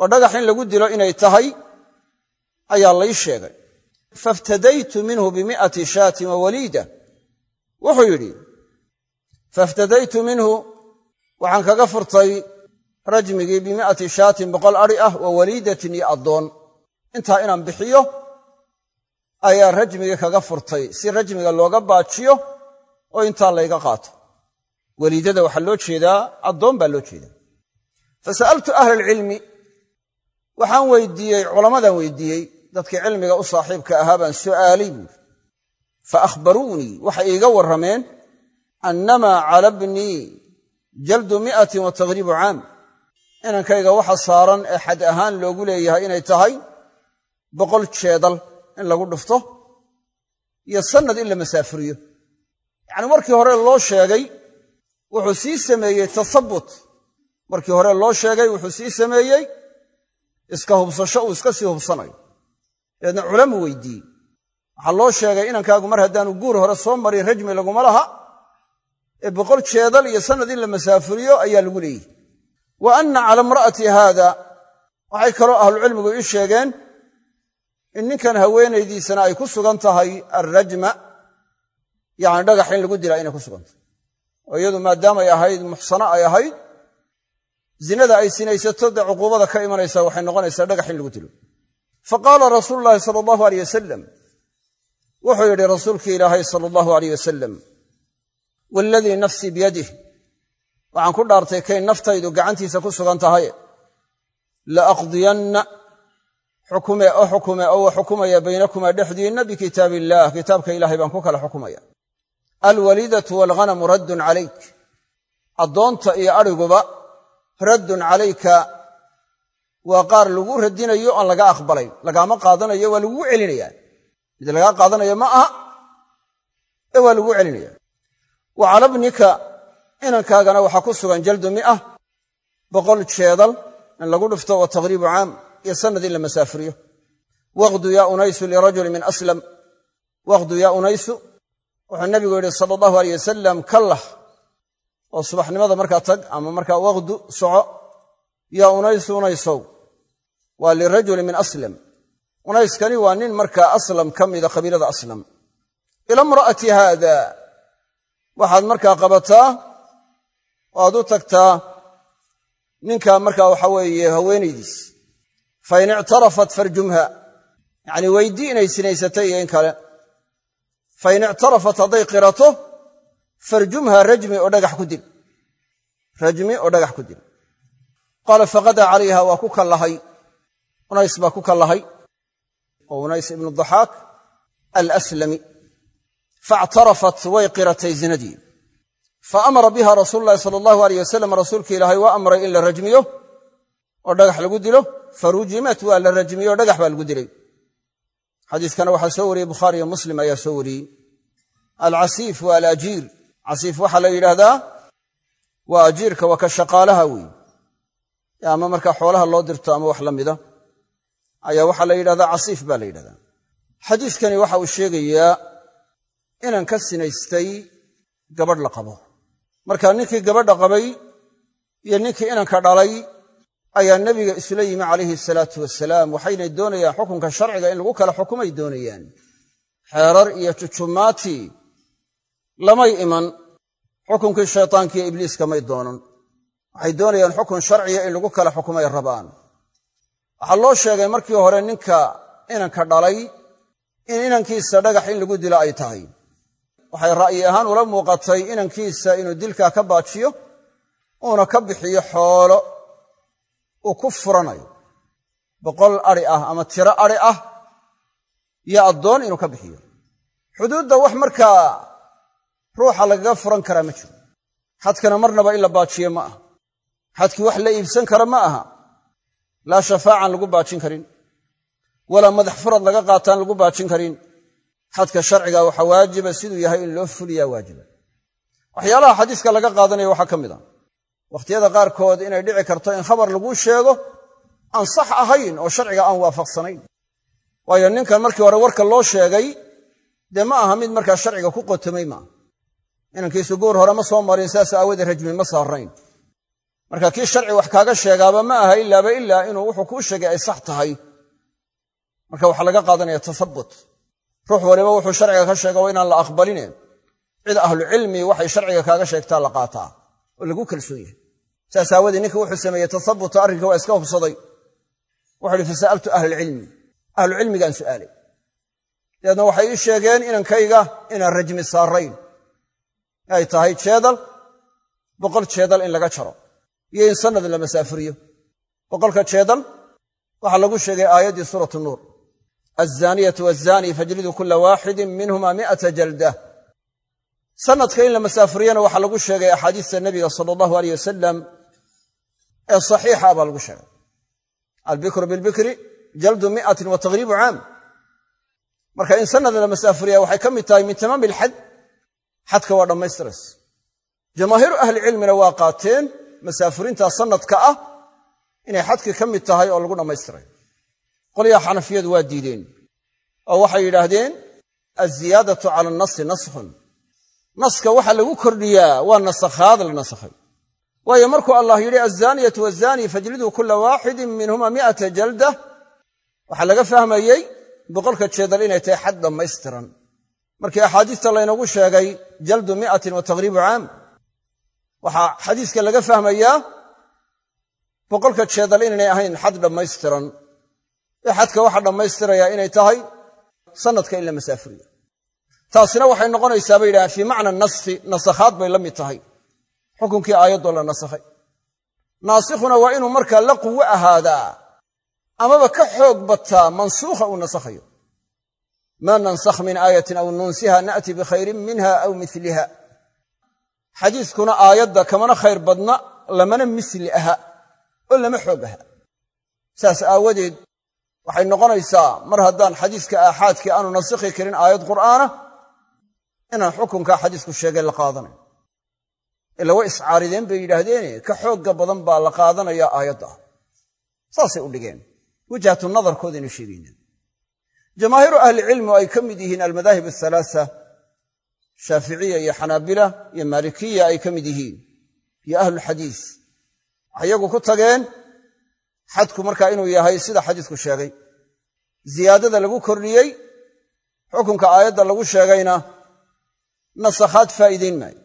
oo dhagax in lagu dilo inay tahay ayaa lay sheegay. Faiftadaytu minhu bimi'ati shaatin wa waliida. Wuxuu yidhi faiftadaytu minhu waxaan kaga furtay rajmigii bimi'ati shaatin boqol adhi ah wa waliidatin iyo addoon. Intaa inaan bixiyo ayaa rajmigii kaga furtay. Si rajmiga looga baajiyo oo intaa layga qaato. Waliidada waxaa loo jeedaa addoon baa loo jeedaa. Fasa'altu ahla waxaan weydiiyey culammadaan weydiiyey dadkii cilmiga u saaxiibka ahaa baan su'aalay buuri fa akhbaruunii waxay iiga warrameen annamaa cala bnii jaldu mi'atin wa taqriibu caam. Inankayga waxa saaran ee xad ahaan loogu leeyahay inay tahay boqol jeedal in lagu dhufto iyo sannad in la masaafuriyo. Yacni markii hore loo sheegay wuxuu sii sameeyey tasabut markii hore loo sheegay wuxuu sii sameeyey iska hubsasho uu iska sii hubsanayo dabeedna culamu weydiiyey. Waxaa loo sheegay inankaagu mar haddaanu guur hore soo marin rajmi laguma laha ee boqol jeedal iyo sannad in la masaafuriyo ayaa lagu leeyihi wa anna cala imra'ati haada waxay kaloo ahlucilmigu ii sheegeen in ninkan haweenaydiisana ay ku sugan tahay alrajma yacni dhagax in lagu dilaa inay ku sugan tahay. Oo iyadu maadaamay ahayd muxsano ay ahayd zinada ay sinaysato dee cuquubada ka imanaysaa waxay noqonaysaa dhagax in lagu dilo fa qaala rasuulu llaahi sala allahu aleyh wasalam wuxuu yidhi rasuulkii ilaahay sala allahu aleyh wasalam waaladii nafsii biyadih waxaan ku dhaartay kay naftaydu gacantiisa ku sugan tahay la aqdiyanna xukume o xukume oo wa xukumaya baynakumaa dhexdiinna bikitaab illaah kitaabka ilaahay baan ku kala xukumaya. Alwaliidatu waalghanamu raddun calayk. Addoonta iyo adhiguba raddun calayka waa qaar lagu radinayo aan laga aqbalayn lagaama qaadanayo waa lagugu celinaya mid lagaa qaadanayo ma aha. Ee waa lagu celinaya wa inankaagana waxaa ku sugan jaldu mi'ah boqol jeedal in lagu dhufto wa taqriibu caam iyo sanad in la masaafuriyo. Waqdu yaa unaysu lirajuli min aslam. Waqdu yaa unaysu wuxuu nabigu yidhi sala allahu aleyh wasalam kallah. Oo subaxnimada markaa tag ama markaa waqdu soco. Yaa unaysu unaysow waa lirajuli min aslam. Unayskani waa nin markaa aslam ka mida qabiilada aslam. Ila imra'ati haada waxaad markaa qabataa oo aad u tagtaa ninka markaa waxa weeye haweenaydiis. Fa in ictarafat farjumha. Yacnii weydii inay sinaysatay iyo in kale. Fa in ictarafat hadday qirato farjumha rajmi oo dhagax ku dil. Rajmi oo dhagax ku dil. Qaala faqadaa calayha waa ku kallahay unays baa ku kallahay oo unays ibnu daxaak alaslami faactarafat way qiratay zinadii. Fa amara biha rasuulu llahi sala allahu aleyh wasalam rasuulka ilaahay waa amray in la rajmiyo oo dhagax lagu dilo. Farujimat waa la rajmiyo o dhagax baa lagu dilay. Xadiiskana waxaa soo wariyey bukhaari iyo muslim ayaa soo wariyey. Alcasiif waa alajiir. Casiif waxaa ayaa waxaa la yidhahdaa casiif baa la yidhahdaa. Xadiiskani waxa uu sheegayaa inan ka sinaystay gabadh la qabo. Marka ninkii gabadha qabay iyo ninkii inanka dhalay ayaa nebiga isula yimi calayhi salaatu wasalaam waxaynay doonayaan xukunka sharciga in lagu kala xukumay doonayaan. Xeerar iyo jujumaati lamay iman xukunkii shaytaankiiyo ibliiska may doonan. Waxay doonayaan xukun sharciga in lagu kala xukumay rabaan waxaa loo sheegay markii hore ninka inanka dhalay in inankiisa dhagax in lagu dilo ay tahay. Waxay ra'yi ahaan ula muuqatay inankiisa inuu dilkaa ka baajiyo uuna ka bixiyo xoolo uu ku furanayo. Boqol adhi ah ama tiro adhi ah iyo addoon inuu ka bixiyo. Xuduudda wax markaa ruuxa lagaga furan karaa ma jiro. Xadkana marnaba in la baajiyo ma aha. Xadkii wax la iibsan kara ma aha laa shafaacan lagu baajin karin. Walaa madax furad laga qaataan lagu baajin karin. Xadka sharciga waxaa waajiba siduu yahay in loo fuliyaa waajiba. Waxyaalaha xadiiska laga qaadanaya waxaa ka mid a wakhtiyada qaarkood inay dhici karto in khabar laguu sheego aan sax ahayn oo sharciga aan waafaqsanayn. Waayo ninkan markii hore warka loo sheegay dee ma aha mid markaa sharciga ku qotomay maaha inankiisu goor hore ma soo marin saas aawadee rajmi ma saarayn marka kii sharci wax kaaga sheegaaba ma aha ilaaba ilaa inuu wuxuu kuu sheegay ay sax tahay. Marka waxaa laga qaadanaya tasabut ruux waliba wuxuu sharciga ka sheega waa inaan la aqbaline. Cid ahlucilmi waxay sharciga kaaga sheegtaa la qaataa oo lagu kalsoon yahay. Saas aawadee ninka wuxuu sameeyey tasabuta arrinka waa iska hubsaday. Wuxu uhi fasa'altu ahlulcilmi ahlucilmigaan su'aalay. Dabeedna waxay ii sheegeen inankayga inaan rajmi saarayn. Ay tahay jeedal boqol jeedal in laga jaro iyo in sanad la masaafuriyo. Boqolka jeedal waxaa lagu sheegay aayaddii suuratu nuur. Alzaaniyatu waazani fajliduu kula waaxidin minhuma mi'ata jaldah sanadka in la masaafuriyana waxaa lagu sheegay axaadiista nebiga sala allahu aleyh wasalam ee saxiixa baa lagu sheegay. Albikru bilbikri jaldu mi'atin wa taqriibu caam. Marka in sanad la masaafuriya waxay ka mid tahay min tamaami alxad xadka waa dhammaystiras jamaahiiru ahlicilmina waa qaateen masaafurinta sanadka ah inay xadkii ka mid tahay oo lagu dhammaystiray qolyaha xanafiyadu waa diideen oo waxay yidhaahdeen alziyaadatu cala annasi naskhun naska waxa lagu kordhiyaa waa nasakhaad la nasakhay. Waayo markuu allah yidhi alzaaniyatu waazani fajliduu kula waaxidin minhuma mi'ata jalda waxaa laga fahmayey boqolka jeedal inay tahay xad dhammaystiran. Markii axaadiista laynoogu sheegay jaldu mi'atin wa taqriibu caam waxaa xadiiska laga fahmayaa boqolka jeedal inaynay ahayn xad dhammaystiran. Ee xadka waxaa dhammaystirayaa inay tahay sanadka in la masaafuriyo. Taasina waxay noqonaysaa bay yidhahaan fii macna naskhi nasakhaad bay la mid tahay. Xukunkii aayaddoo la nasakhay. Naasikhuna waa inuu markaa la quwo ahaadaa amaba ka xoog bataa mansuukha uu nasakhayo. Maa nansakh min aayatin aw nunsiha na'ti bikhayrin minha aw miliha xadiiskuna aayadda kamana khayr badna lamana misli aha oo lama xoog aha. Saas aawadeed waxay noqonaysaa mar haddaan xadiiska aaxaadkii aanu nasikhi karin aayad qur'aana inaan xukunkaa xadiisku sheegay la qaadanayo ila way iscaarideen bay yidhaahdeene ka xoogga badan baa la qaadanayaa aayadda. Saasay u dhigeen. Wajhatu nadarkoodaynu sheegaynaa. Jamaahiiru ahlicilmi oo ay ka mid yihiin almadaahib athalaasa shaaficiya iyo xanaabila iyo maalikiya ay ka mid yihiin iyo ahlulxadiis waxay iyagu ku tageen xadku markaa inuu yahay sida xadiisku sheegay. Ziyaadada lagu kordhiyey xukunka aayadda lagu sheegayna nasakhaad faa'iidayn maayo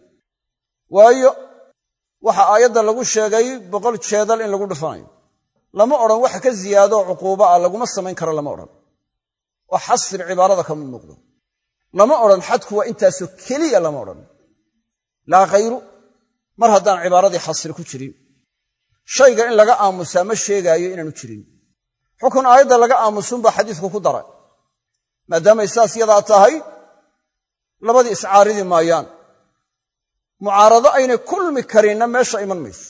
waayo waxa aayadda lagu sheegay boqol jeedal in lagu dhufanayo lama odhan wax ka ziyaadoo cuquuba ah laguma samayn karo lama odhan. Oo xasri cibaarada kama muuqdo lama odhan xadku waa intaasoo keliya lama odhan. Laa khayru mar haddaan cibaaradii xasri ku jirin. Shayga in laga aamusaa ma sheegaayo inaanu jirin. Xukun aayadda laga aamusunbaa xadiisku ku daray. Maadaamay saas yadaa tahay labadii iscaaridi maayaan. Mucaarado aynay kulmi karinna meesha iman mayso.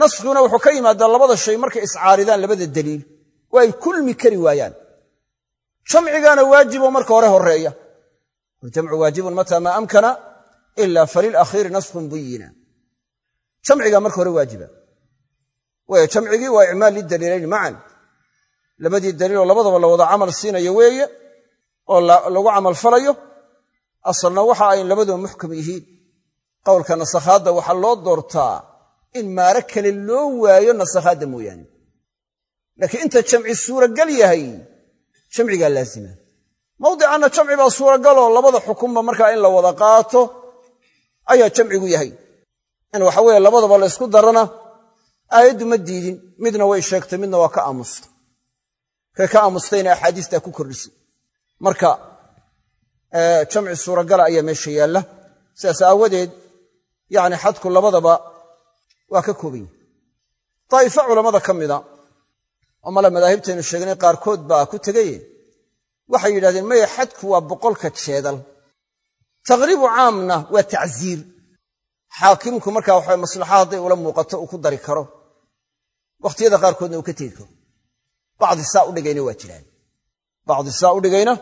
Naskiguna wuxuu ka yimaadaa labada shay markay iscaaridaan labada daliil. Oo ay kulmi kari waayaan. Jamcigaana waajibo marka hore horreeya waljamcu waajibun mataa maa amkana ila falilakhiiri naskun buyina jamcigaa marka hore waajiba waayo jamcigii waa icmaal lidaliilayn macan labadii daliiloo labadaba la wada camal siinayo weeye oo lagu camal falayo asalna waxa ay labaduba muxkam yihiin qowlka nasakhaadda waxaa loo doortaa in maaro kale loo waayo nasakhaadda mooyaane laakiin inta jamci suuragal yahay jamcigaa laazima mawdicanna jamci baa suuragaloo labada xukunba markaa in la wada qaato ayaa jamcigu yahay. In waxa weeye labadaba la ysku darana aayaddu ma diidin midna way sheegtay midna waa ka aamustay kay ka aamustayna axaadiistaa ku kordhisay marka jamci suuragala ayaa meesha yaalla. Sidaas aawadeed yacni xadku labadaba waa ka kooban yahay. Culammada ka mida oo male madaahibtaynu sheegnay qaarkood baa ku tegaye waxay yidhahdeen maya xadku waa boqolka jeedal. Taqriibu caamna waa tacsiir xaakimku markaa waxa maslaxa hadday ula muuqato uu ku dari karo. Wakhtiyada qaarkoodna uu ka tegi karo. Bacdi saa udhigayna waa jiraan. Bacdi saa udhigayna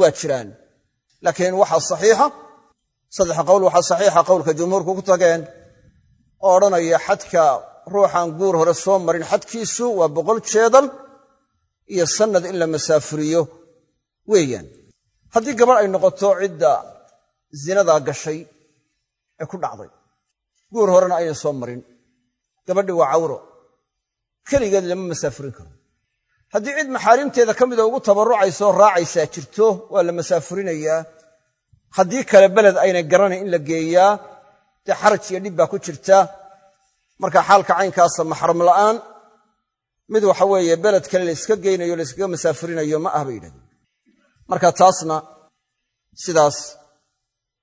waa jiraan. Laakiin waxaa saxiixa saddex qowl waxaa saxiixa qowlka jumhuurku ku tageen oo odhanaya xadka ruuxaan guur hore soo marin xadkiisu waa boqol jeedal iyo sannad in la masaafuriyo weeyaan. Haddii gabadh ay noqoto cidda zinadaa gashay ee ku dhacday guur horena aynan soo marin. Gabadhi waa cawro. Keligeed lama masaafurin karo. Haddii cid maxaarimteeda ka mida ugu tabarrucaysoo raacaysaa jirto waa la masaafurinayaa. Haddii kale beled aynay garanayn in la geeyaa dee xaraj iyo dhib baa ku jirta. Marka xaalka caynkaasa maxram la'aan mid waxa weeye beled kale la yska geynayo la yskaga masaafurinayo ma ah bay yidhahdeen marka taasna sidaas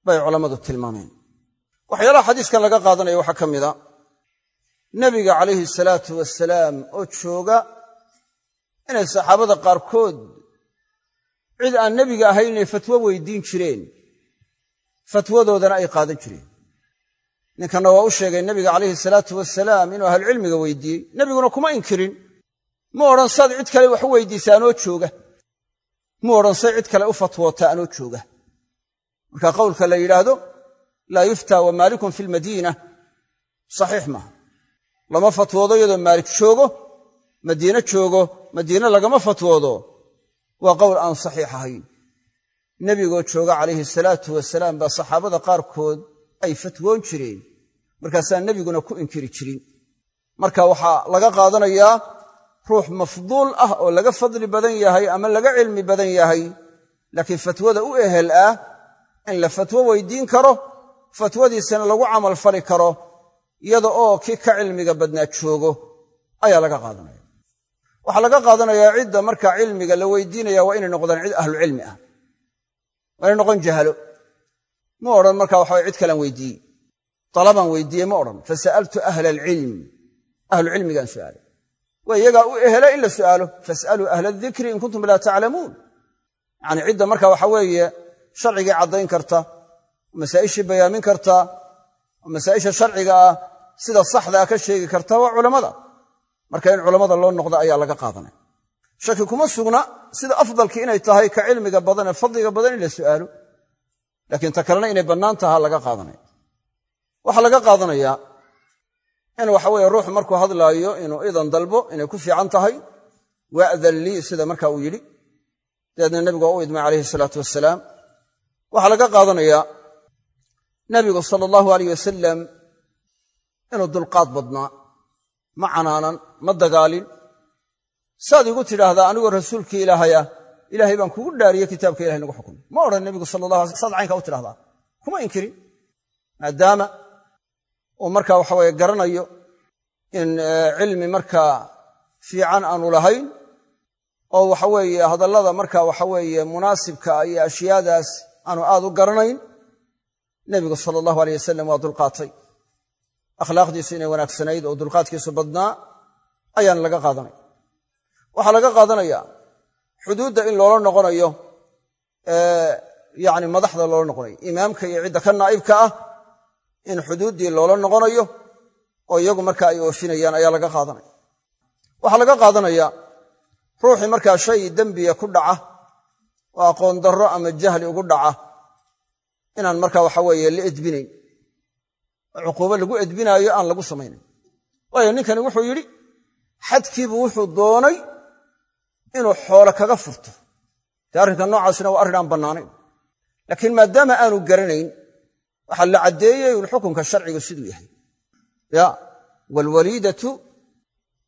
bay culammadu tilmaameen. Waxyaalaha xadiiskan laga qaadanaya waxaa ka mida nebiga calayhi salaatu wasalaam oo jooga inay saxaabada qaarkood cid aan nebiga ahayn inay fatwo weydiin jireen fatwadoodana ay qaadan jireen. Ninkanna waa u sheegay nebiga calayhi salaatu wasalaam inuu ahlucilmiga weydiiyey nebiguna kuma inkirin. Mu odhan saad cid kale wax u weydiisa anoo jooga mu odhan cid kale u fatwoota anoo jooga. Marka qowlka la yidhaahdo laa yuftaa wa maalikun fi lmadiina saxiix maaha. Lama fatwoodo iyadoo maalik joogo madiine joogo madiine lagama fatwoodo. Waa qowl aan saxiix ahayn. Nebigoo jooga calayhi salaatu wasalaam baa saxaabada qaarkood ay fatwoon jireen. Markaasaa nebiguna ku inkiri jirin. Marka waxaa laga qaadanayaa ruux mafduul ah oo laga fadli badan yahay ama laga cilmi badan yahay laakiin fatwada u ehel ah in la fatwo weydiin karo fatwadiisana lagu camal fali karo iyada oo kii ka cilmiga badnaa joogo ayaa laga qaadanaya. Waxaa laga qaadanayaa cidda marka cilmiga la weydiinaya waa inay noqdaan cid ahlucilmi ah. Waa inay noqon jahalo ma odhan marka waxawa cid kalaan weydiiyey. Dalabaan weydiiyey ma odhan. Fasa'altu ahla alcilm ahlucilmigaan su'aalay waa iyagaa u ehela in la su'aalo. Fas'aluu ahla adikri in kuntum laa taclamuun yacanii cidda marka waxa weeye sharcigii caddayn karta masaa'ishii bayaamin karta oo masaa'isha sharciga ah sida saxdaa ka sheegi karta waa culammada. Marka in culammada loo noqdo ayaa laga qaadanaya shaki kuma sugna sida afdalkii inay tahay ka cilmiga badan ee fadliga badan in la su'aalo. Laakiin ta kalena inay bannaan tahaa laga qaadanaya waxaa laga qaadanayaa in waxa weeye ruuxu markuu hadlaayo inuu idan dalbo inay ku fiican tahay wa'dan lii sida marka uu yidhi. Dabeedna nebigu waa u idmay calayhi salaatu wasalaam waxaa laga qaadanayaa nebigu sala allahu wasalam inuu dulqaad badnaa ma canaanan ma dagaalin. Saad igu tidhaahdaa anigoo rasuulkii ilaahay ah ilaahay baan kugu dhaariye kitaabka ilahay nagu xukumay ma odhan nebigu sala allah alay saad caynkaa u tidhahdaa kuma inkirin. Maadaama uu marka waxa weye garanayo in cilmi markaa fiican aanu lahayn oo waxa weeye hadallada marka waxa weeye munaasibka iyo ashyaadaas aanu aad u garanayn nebigu sala allahu aleyh wasalam waa dulqaatay. Akhlaaqdiisu inay wanaagsanayd oo dulqaadkiisu badnaa ayaan laga qaadanaya waxaa laga qaadanayaa xuduudda in loola noqonayo yani madaxda loola noqonayo imaamka iyo cidda ka naa'ibka ah in xuduuddii loola noqonayo oo iyagu marka ay oofinayaan ayaa laga qaadanaya. Waxaa laga qaadanaya ruuxii markaa shay dembiya ku dhaca oo aqoon darro ama jahli ugu dhaca inaan marka waxa weeye la edbinayn oo cuquubo lagu edbinaayo aan lagu samaynayn waayo ninkani wuxuu yidhi xadkiibu wuxuu doonay inuu xoolo kaga furto. Dee arrinka noocaasina waa arrin aan bannaanayn laakiin maadaama aanu garanayn waxaa la caddeeyey un xukunka sharcigu siduu yahay. Ya waalwaliidatu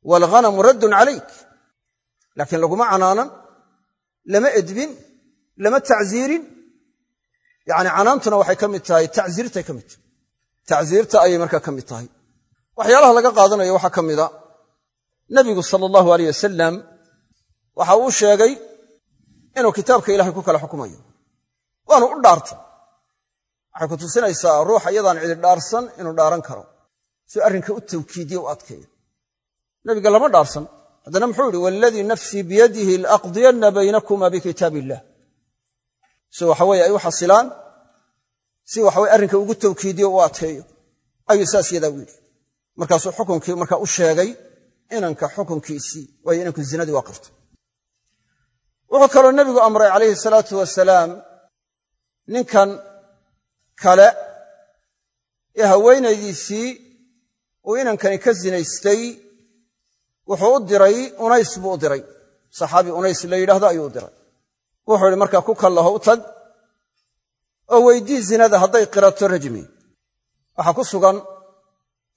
waalghanamu raddun calayk. Laakiin laguma canaanan lama edbin lama tacziirin yacni canaantuna waxay ka mid tahay tacziirtay ka mid tahay. Tacziirta ayay markaa ka mid tahay. Waxyaalaha laga qaadanayo waxaa ka mida nebigu sala allahu aleyh wasalam waxa uu sheegay inuu kitaabka ilahay ku kala xukumayo. Waanu u dhaartay waxay ku tusinaysaa ruuxa iyadaan cidi dhaarsan inuu dhaaran karo. Suu arrinka u tawkiidiye u adkeeyo. Nebiga lama dhaarsan. Haddana muxuu yidhi waaladii nafsii biyadihi laaqdiyanna baynakuma bikitaab illah si waxaweye ay u xasilaan si waxaweye arrinka ugu tawkiidiyo u adkeeyo. Ayuu saas yadaa u yidhi. Markaasuu xukunkii marka u sheegay inanka xukunkiisii waayo inanku zinadii waa qartay wuxuu kaloo nebigu amray calayhi salaatu wasalaam ninkan kale ee haweenaydiisii uu inankani ka zinaystay wuxuu u diray unays buu u diray. Saxaabi unays la yidhaahdo ayuu u diray. Wuxuu idhi markaa ku kallaho u tag oo weydii zinada hadday qirato rajmi. Waxaa ku sugan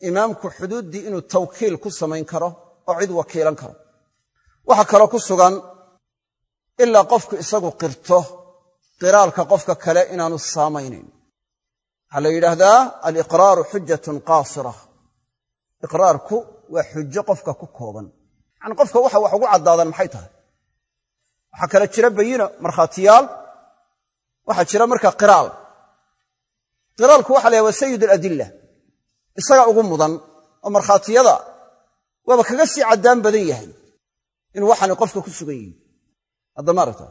imaamku xuduuddii inuu tawkiil ku samayn karo oo cid wakiilan karo. Waxaa kaloo ku sugan ilaa qofku isagu qirto qiraalka qofka kale inaanu saamaynayn waxaa la yidhaahdaa aliqraaru xujatun qaasira. Iqraarku waa xujo qofka ku kooban. Yacani qofka waxa wax ugu caddaadan maxay tahay? Waxaa kale jira bayino markhaatiyaal. Waxaa jira marka qiraal. Qiraalku waxa la waa sayid aladilla isaga ugu mudan oo markhaatiyada waaba kaga sii caddaan badan yahay in waxani qofka ku sugan yihiin haddama aragta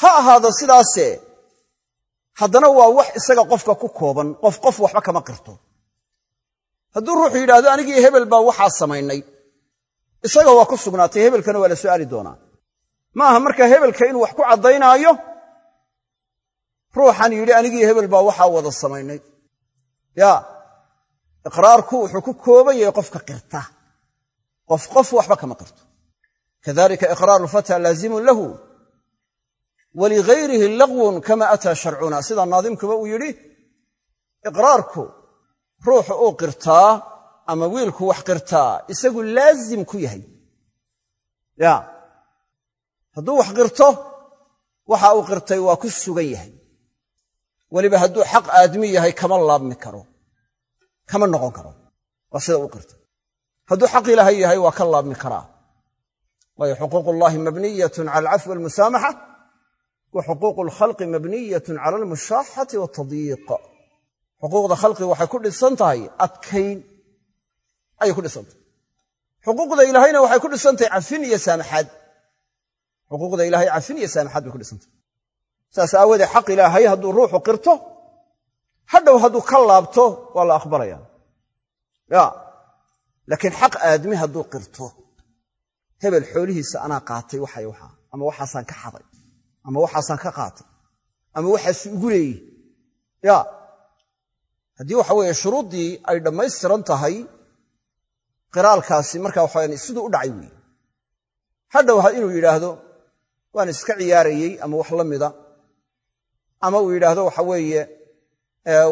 ha ahaado sidaase haddana waa wax isaga qofka ku kooban qof qof waxba kama qirto. Hadduu ruuxu yidhaahdo anigii hebel baa waxaa samaynay. Isaga waa ku sugnaatay hebelkana waa la su'aali doonaa. Ma aha marka hebelka inuu wax ku caddaynaayo ruuxan yidhi anigii hebel baa waxaa wada samaynay. Ya iqraarku wuxuu ku kooban yahay qofka qirta. Qof qof waxba kama qirto. Kadalika iqraaru lfata laazimun lahu waligayrihi laqwun kama ataa sharcuna sida naadimkuba uu yidhi iqraarku ruuxu uu qirtaa ama wiilku wax qirtaa isagu laazim ku yahay ya hadduu wax qirto waxa uu qirtay waa ku sugan yahay weliba hadduu xaq aadmi yahay kama laabmi karo kama noqon karo waa sida uu qirtay hadduu xaq ilaahay yahay waa ka laabmi karaa waayo wa xuquuqu alkhalqi mabniyatun cala almushaaxati waltadyiiq xuquuqda khalqiga waxay ku dhisan tahay adkayn. Ayay ku dhisan tahay. Xuquuqda ilaahayna waxay ku dhisan tahay cafin iyo saamaxaad. Xuquuqda ilahay cafin iyo saamaxaad bay ku dhisan tahay. Saas aawoodee xaq ilaahay hadduu ruuxu qirto hadhow hadduu ka laabto waa la aqbalaya. Ya laakiin xaq aadmi hadduu qirto. Hebel xoolihiisa ka xaday ama waxaasaan ka qaatay. Ama waxaas igu leeyihi ya. Haddii waxa weeye shuruuddii ay dhammaystiran tahay qiraalkaasi marka waxawan siduu u dhacay weeye. Hadhow inuu yidhaahdo waan iska ciyaarayey ama wax la mida. Ama uu yidhaahdo waxa weeye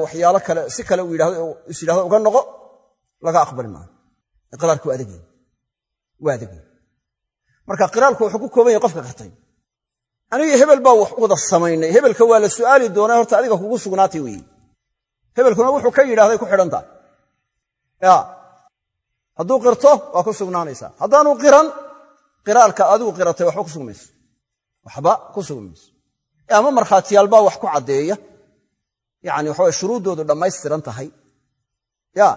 waxyaalo kale si kale uu yidhahdo is yidhahdo uga noqo laga aqbali maayo. Iqraarku waa waa adagyahy marka qiraalku wuxuu ku kooban yahay qofka qirtay aniga hebel baa wax wada samaynay. Hebelka waa la su'aali doonaa horta adiga kugu sugnaatay weeye hebelkuna wuxuu ka yidhahday ku xidhan tahay ya. Hadduu qirto waa ku sugnaanaysaa. Haddaanu qiran qiraalka adigu qiratay waxba ku sugmayso. Waxba ku sugmayso. Ama markhaatiyaalbaa wax ku caddeeya. Yani waxaway shuruuddoodu dhammaystiran tahay. Ya.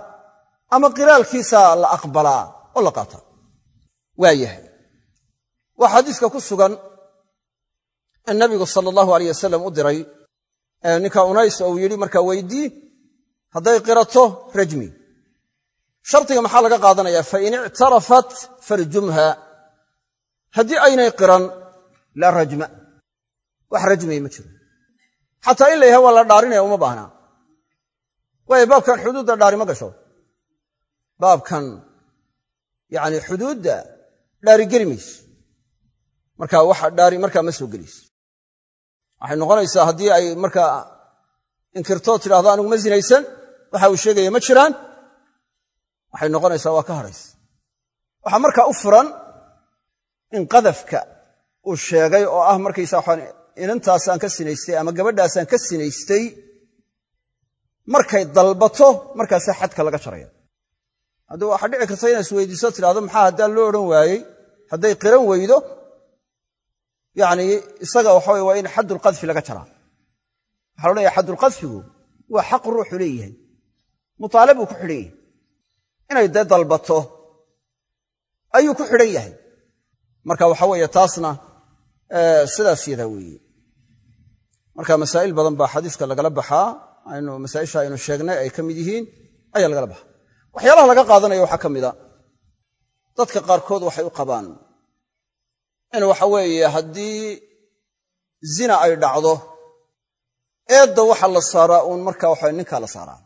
Ama qiraalkiisaa la aqbalaa oo la qaataa. Waa yahay. Waa xadiiska ku sugan nabigu sala allahu alayh wasalam u diray ninka unays oo uu yidhi markaa weydii hadday qirato rajmi. Shardiga maxaa laga qaadanayaa fain ictarafat farjumha haddii aynay qiran laa rajma. Wax rajmaya ma jiro. Xataa in la yahay waa la dhaarinaya uma baahnaa waayo baabkan xuduudda dhaari ma gasho. Baabkan yani xuduudda dhaari geli mayso marka waxa dhaari markaa ma soo gelayso waxay noqonaysaa haddii ay markaa inkirtoo tidhahdo anigu ma zinaysan. Waxa uu sheegaya ma jiraan. Waxay noqonaysaa waa ka hadhaysa waxaa markaa u furan in qadafka uu sheegay oo ah markaysa waxaan inantaasaan ka sinaystay ama gabadhaasaan ka sinaystay markay dalbato markaasaa xadka laga jaraya haddii waxaa dhici karta inaa isweydiiso tidhahdo maxaa haddaa loo odhan waayey? Hadday qiran weydo yacnii isaga waxaweye waa in xaddulqadfi laga jaraa. Waxaa odhanaya xaddulqadfigu waa xaq ruuxu leeyahay. Mutaale ku xidhan yahay. Inay dee dalbato ayuu ku xidhan yahay. Marka waxa weeye taasna sidaas weeye. Marka masaa'il badan baa xadiiska lagala baxaa aynu masaa'isha aynu sheegnay ay ka mid yihiin ayaa lagala baxaa. Waxyaalaha laga qaadanaya waxaa ka mida dadka qaarkood waxay u qabaan in waxa weeye haddii zina ay dhacdo eedda waxa la saaraa uun marka waxa ninkaa la saaraa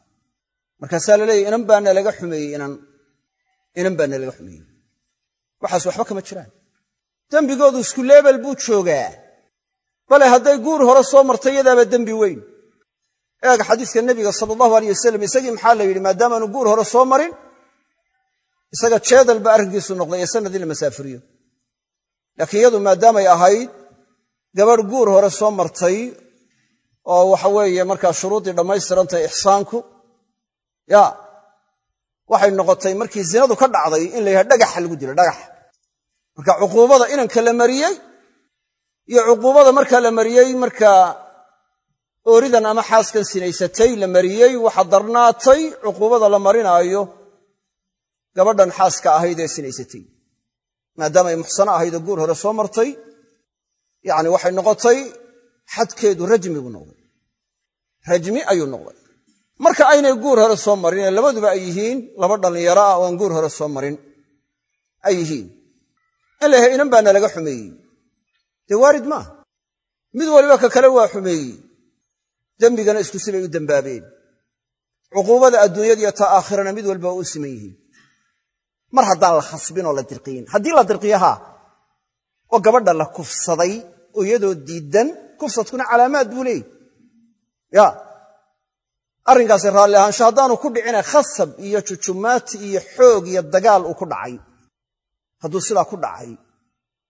markaasaa la leeyahy inan baana laga xumeeyey inan baana laga xumeeyey. Waxaas waxba kama jiraan. Dembigoodu isku leebel buu joogaa. Bale hadday guur hore soo martay yadaaba dembi weyn. Eeg xadiiska nebiga sala allahu aleyh wasalam isagii maxaa la yidhi maadaamaanu guur hore soo marin isaga jeedal ba arrinkiisu noqday ee sanad in la masaafuriyo laakiin iyadu maadaamay ahayd gabadh guur hore soo martay oo waxa weeye markaa shuruuddii dhammaystirantahay ixsaanku ya waxay noqotay markii zinadu ka dhacday in la yidhaha dhagaxa lagu dilo dhagaxa marka cuquubada inanka la mariyey iyo cuquubada markaa la mariyey markaa ooridan ama xaaskan sinaysatay la mariyey waxa darnaatay cuquubada la marinaayo gabadhan xaaska ahayd ee sinaysatay maadaama ay muxsano ahaydoo guur hore soo martay yacni waxay noqotay xadkeedu rajmi buu noqday. Rajmi ayuu noqday. Marka aynay guur hore soo marin ee labaduba ay yihiin laba dhallinyaro ah oo aan guur hore soo marin. Ay yihiin. In inan baana laga xumeeyey. Dee waarid maaha mid waliba ka kale waa xumeeyey. Dembigana isku u dembaabeen. Cuquubada adduunyadiiyo ta aakhirana mid walba u siman yihiin mar haddaan la khasbin oo la dirqiyin. Haddii la dirqiyo oo gabadha la kufsaday oo iyadoo diidan kufsadkuna calaamaad buu leeyy ya arrinkaasi raalli ahaansho haddaanu ku dhicina khasab iyo jujumaati iyo xoog iyo dagaal uu ku dhacay. Hadduu sidaa ku dhacay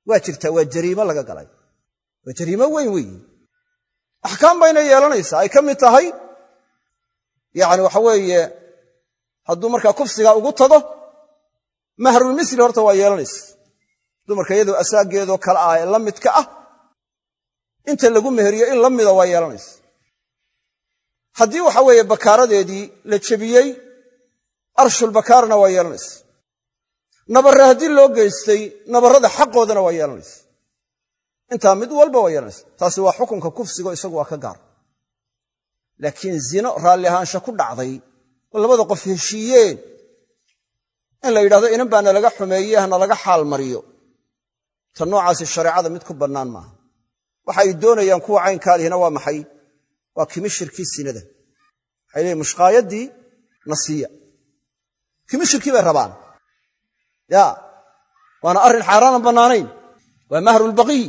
waa jirtaa waa jariimo laga galay. Waa jariimo weyn weeye axkaam bayna yeelanaysaa ay ka mid tahay yacni waxa weeye hadduu markaa kufsigaa ugu tago mahrulmisli horta waa yeelanaysa. Dumarka iyadoo asaageedoo kale ah ee la midka ah inta lagu meheriyo in la mida waa yeelanaysa. Haddii waxa weeye bakaaradeedii la jebiyey arshulbakaarna waa yeelanaysa. Nabarre haddii loo geystay nabarrada xaqoodana waa yeelanaysa. Intaa mid walba waa yeelanaysa. Taasi waa xukunka kufsigo isagu waa ka gaar. Laakiin zino raalli ahaansha ku dhacday oo labada qof heshiiyeen in la yidhahdo inan baana laga xumeeye hana laga xaal mariyo ta noocaasi shareecada mid ku bannaan maaha. Waxa ay doonayaan kuwa caynkaalihina waa maxay? Waa kimishirkii sinada. Waxay leeyiin mushqaayaddii nasiya kimishirkii bay rabaan. Ya waana arrin xaaraanan bannaanayn. Waa mahrulbaqiy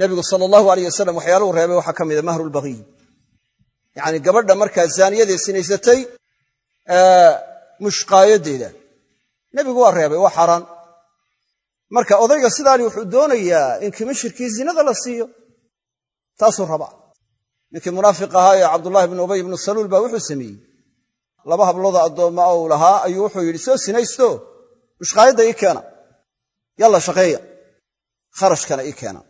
nebigu sala allahu alayh wasalam waxyaaluhu reebay waxaa ka mida mahrulbaqiy yacni gabadha markaa zaaniyadee sinaysatay mushqaayaddeeda nebigu waa reebay waa xaaraan marka odayga sidaani wuxuu doonayaa in kimishirkii zinada la siiyo taasuu rabaa. Ninkii munaafiq ahaa ee cabdullahi bnu ubay ibnu saluul baa wuxuu sameeyey. Laba hablooda addoomma ou lahaa ayuu wuxuu yidhi soo sinaysto mushqaayadda ii keena. Yalla shaqeeya kharashkana ii keena.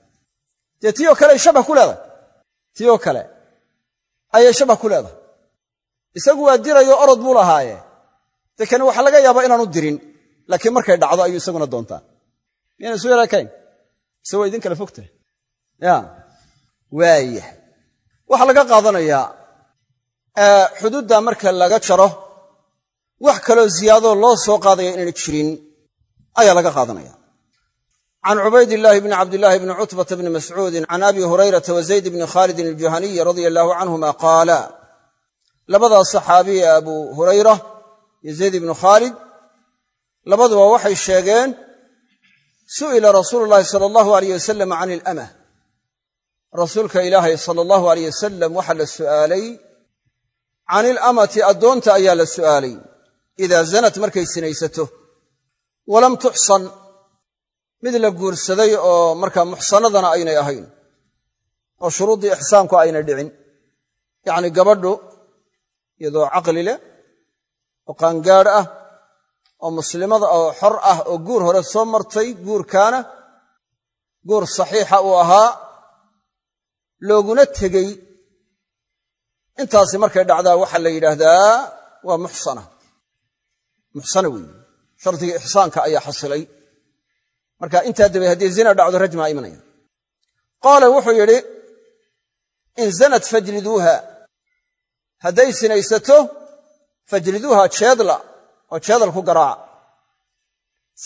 Dee tii oo kale ay shabah ku leedahay? Tii oo kale ayay shabah ku leedahay. Isagu waa dirayo orod buu lahaaye. Dee kani waxaa laga yaabaa inaanu dirin laakiin markay dhacdo ayuu isaguna doontaa. Miyayna isu yaraakayn mise waa idin kale fogtahay ya waayah waxaa laga qaadanayaa xuduudda marka laga jaro wax kaloo ziyaadoo loo soo qaadaya inayna jirin ayaa laga qaadanaya. Can cubaydillaahi bni cabdillaahi bni cutbata bni mascuudin can abi hurayrata wa zayd bni khaalidin aljuhaniyi radia allaahu canhuma qaala labadaas saxaabiye abu hurayra iyo zayd ibnu khaalid labaduba waxay sheegeen su'ila rasuulu llaahi sala allahu alayh wasalam can ilamah rasuulka ilaahay sala allahu alayh wasalam waxaa la su'aalay can ilamati addoonta ayaa la su'aalay. Idaa zanat markay sinaysato walam tuxsan. Mid la guursaday oo markaa muxsanadana aynay ahayn oo shuruuddii ixsaanku aynay dhicin. Yacni gabadhu iyadoo caqli leh oo qaangaadh ah oo muslimada oo xor ah oo guur hore soo martay guurkaana guur saxiixa uu ahaa looguna tegey. Intaasi markay dhacdaa waxaa la yidhaahdaa waa muxsana. Muxsana weeye. Shardigii ixsaanka ayaa xasilay. Marka intaa dabeed haddii zina dhacdo rajmaa imanaya. Qaala wuxuu yidhi in zanat fajliduuha. Hadday sinaysato fajliduuha jeedla oo jeedal ku garaaca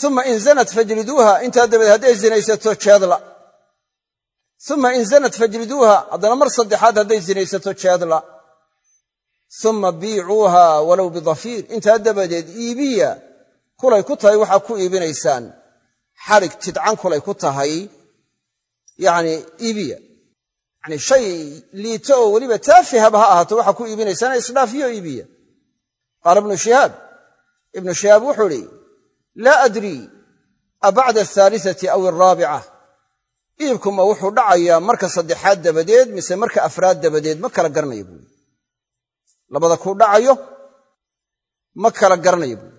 uma in zanat fajliduuha intaa dabeed hadday sinaysato jeedla uma in zanat fajliduuha haddana mar saddexaad hadday sinaysato jeedla uma biicuuha walow bidafiir intaa dabadeed iibiya kulay ku tahay waxaa ku iibinaysaan. Xadhig tidcan kulay ku tahay yacni iibiya. Yacni shay liito oo weliba taafihaba ha ahaato waxaa ku iibinaysaan isdhaafiyo iibiya. Qaala ibnu shihaab ibnu shihaab wuxuu idhi laa adrii a bacda ahaalisati aw alraabica iibkuma wuxuu dhacayaa marka saddexaad dabadeed mise marka afraad dabadeed ma kala garanaya buuri labada kuu dhacayo ma kala garanaya buuri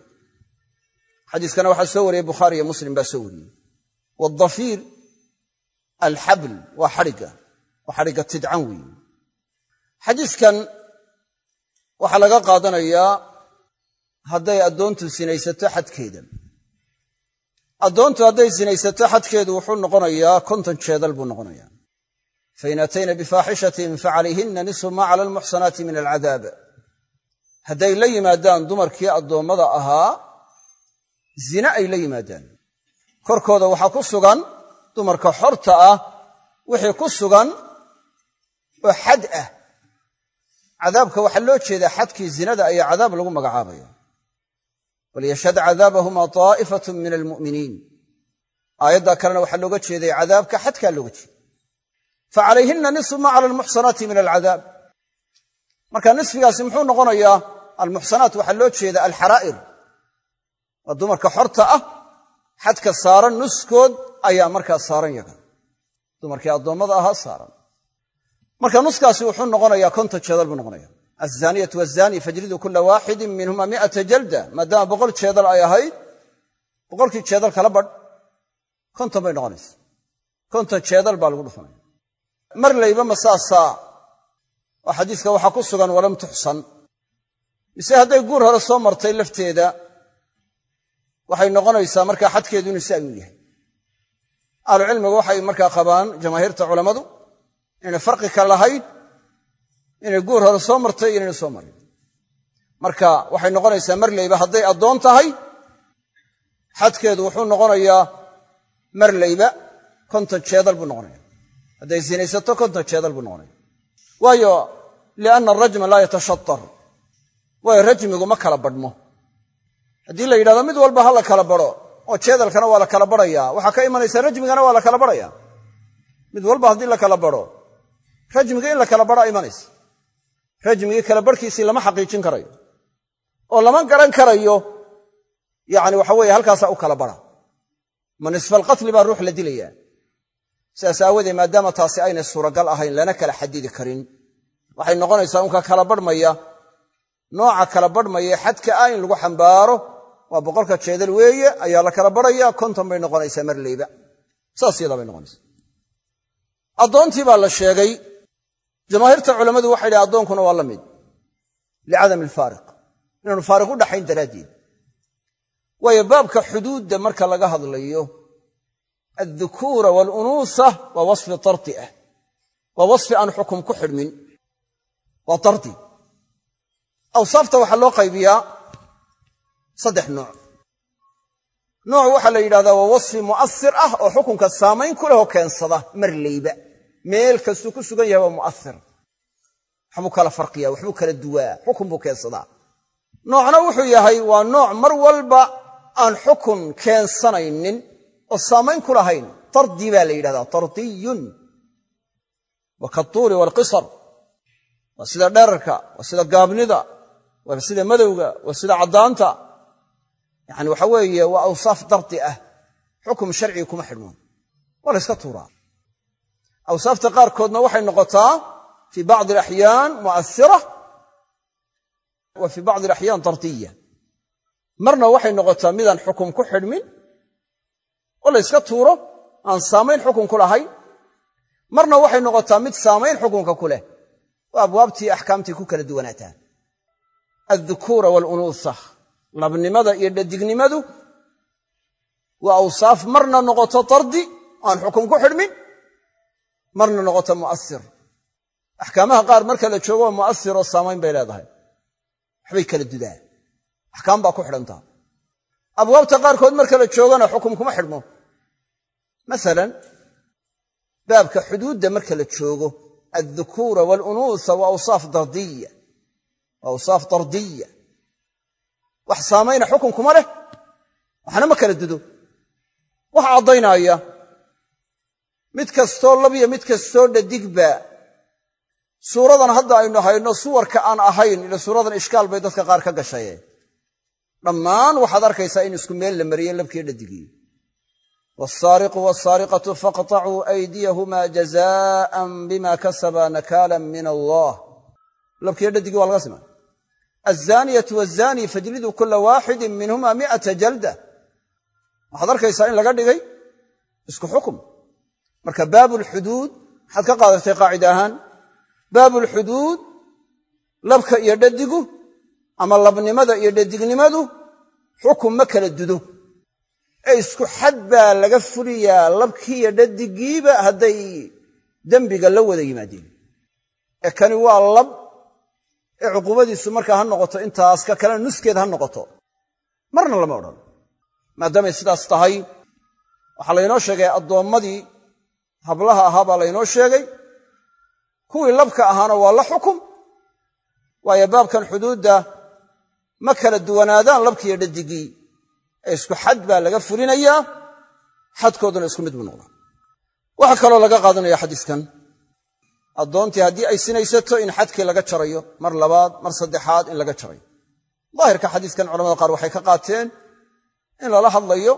xadiiskana waxaa soo wariyey bukhaari iyo muslim baa soo wariyey. Waadafiir alxabl waa xadhigga hadday addoontu sinaysato xadkeeda addoontu hadday sinaysato xadkeedu wuxuu noqonayaa konton jeedal buu noqonayaa. Fain atayna bifaaxishatin facalayhinna nisfu maa cala almuxsanaati min alcadaab. Hadday la yimaadaan dumarkii addoommada ahaa zine ay la yimaadaan. Korkooda waxaa ku sugan dumarka xorta ah wixii ku sugan oo xad ah. Cadaabka waxaa loo jeedaa xadkii zinada ayaa cadaab lagu magacaabaya walyashhad cadaabahuma taa'ifatun min almu'miniin aayaddaa kalena waxaa looga jeeday cadaabka xadkaa looga jeeda fa calayhinna nisfu maa cala almuxsanaati min alcadaab marka nisfigaasi muxuu noqonayaa almuxsanaat waxaa loo jeeda alxaraa'ir waa dumarka xorta ah xadka saaran nuskood ayaa markaa saaran yaga. Dumarkii addoommada ahaa saaran. Marka nuskaasi wuxuu noqonayaa noqonaya alzaaniyatu wazaani fajlidu kula waaxidin minhuma mi'ata jalda maadaama boqol jeedal ay ahayd boqolkii jeedal kala badh konton bay noqonaysa konton jeedal baa lagu dhufanaya mar layba masaasaa oo xadiiska waxaa ku sugan walam tuxsan mise hadday guur hore soo martay lafteeda waxay noqonaysaa markaa xadkeedu inuu si ayuu yahay ahlucilmigu waxay markaa qabaan jamaahiirta culammadu inayna farqi ka inay guur hore soo martay inayna soo marin. Marka waxay noqonaysaa marleyba hadday addoon tahay xadkeedu wuxuu noqonayaa marleyba konton jeedal buu noqonaya hadday sinaysato konton jeedal buu noqonaya waayo lianna arajma laa yatashatar waayo rajmigu ma kala badhmo. Haddii la yidhahdo mid walba ha la kala badho oo jeedalkana waa la kala badhayaa. Waxaa ka imanaysa rajmigana waa la kala badhaya mid walba haddii la kala badho rajmiga in la kala badhaa imanaysa rajmigii kala barhkiisii lama xaqiijin karayo. Oo lama garan karayo yani waxa weeye halkaasaa u kala badha ma baa ruux la dilayaa sidaas aawoodee maadaama taasi aynay suuragal ahayn lana kala xadidi karin. Waxay noqonaysaa unka kala badhmaya nooca kala badhmaya xadka ah lagu xambaaro waa boqolka jeedal weeye ayaa la kala badhaya konton bay noqonaysaa marleyba saas yadaa bay noqonaysaa. Addoontii baa la sheegay jamaahiirta culammadu waxay dhahay addoonkuna waa la mid licadami alfaariq. Inaanu faariq u dhaxayn daraaddeed. Waayo baabka xuduudda marka laga hadlayo addukuura waalunuusa waa wasfi tardi ah. Waa wasfi aan xukum ku xidhmin. Waa tardi awsaafta waxaa loo qaybiyaa saddex nooc. Nooc waxaa la yidhahdaa waa wasfi mu'asir ah oo xukunka saamayn ku lehoo keensada marleyba meel kastuu ku sugan yahay waa mu'asir waxbuu kala farqiya waxbuu kala duwaa xukun buu keensadaa. Noocna wuxuu yahay waa nooc mar walba aan xukun keensanaynin oo saamayn ku lahayn. Tardi baa la yidhahdaa tardiyun. Waa katuuri waalqisar waa sida dherarka waa sida gaabnida waa sida madowga waa sida caddaanta. Yacani waxa weeye waa awsaaf dardi ah. Xukum sharcigi kuma xidhmo waa la yska tuuraa awsaafta qaarkoodna waxay noqotaa fii bacdi alaxyaan mu'asira wa fii bacdi alaxyaan dardiya marna waxay noqotaa midaan xukum ku xidhmin oo la yska tuuro aan saamayn xukun ku lahayn. Marna waxay noqotaa mid saamayn xukunka ku leh oo abwaabtii axkaamtii ku kala duwanaataa. Addukuura waalunuusa labnimada iyo dhadignimadu waa awsaaf marna noqoto marna noqoto mu'asir axkaamaha qaar marka la joogo waa mu'asir oo saamayn bay leedahay. Waxbay kala dudaa axkaam baa ku xidhantaa abwaabta qaarkood marka la joogana xukum kuma xidhmo. Masalan baabka xuduudda marka la joogo addukuura waalunuusa waa awsaaf dardiya. Waa dardiya. Wax saamayna xukun kuma leh. Waxna ma kala dudo. Wax caddaynaya mid kastoo labyo mid kastoo dhadigba suuradan hadda aynu hayno suwarka aan ahayn ila suuradan ishkaal bay dadka qaar ka gashaye dhammaan waxaad arkaysaa in isku meel la mariye labkii dhadigii. Wasaariqu wasaariqatu faqtacuu aydiyahumaa jazaa'an bima kasaba nakaalan min allah. Labkii dhadigii waa laga sima alzaaniyatu wazaanii fajliduu kula waaxidin minhuma mi'ata jalda. Waxaad arkaysaa in laga dhigay isku marka baabulxuduud maxaad ka qaadatay qaacida ahaan? Baabulxuduud labka iyo dhadigu ama labnimada iyo dhadignimadu xukun ma kala dudo. Ee isku xad baa laga fuliyaa labkii iyo dhadigiiba hadday dembiga la wada yimaadeen. Ee kani waa lab ee cuquubadiisu markaa ha noqoto intaas ka kalena nuskeed ha noqoto. Marna lama odhan. Maadaamay sidaas tahay waxaa laynoo sheegay addoommadii hablaha ahaa baa laynoo sheegay. Kuwii labka ahaana waa la xukum. Waayo baabkan xuduudda ma kala duwanaadaan labkiiyo dhadigii. Ee isku xad baa laga fulinayaa. Xadkooduna isku mid buu noqdaa. Waxaa kaloo laga qaadanaya xadiiskan. Addoontii haddii ay sinaysato in xadkii laga jarayo mar labaad mar saddexaad in laga jarayo. Daahirka xadiiskan culamada qaar waxay ka qaateen in lala hadlayo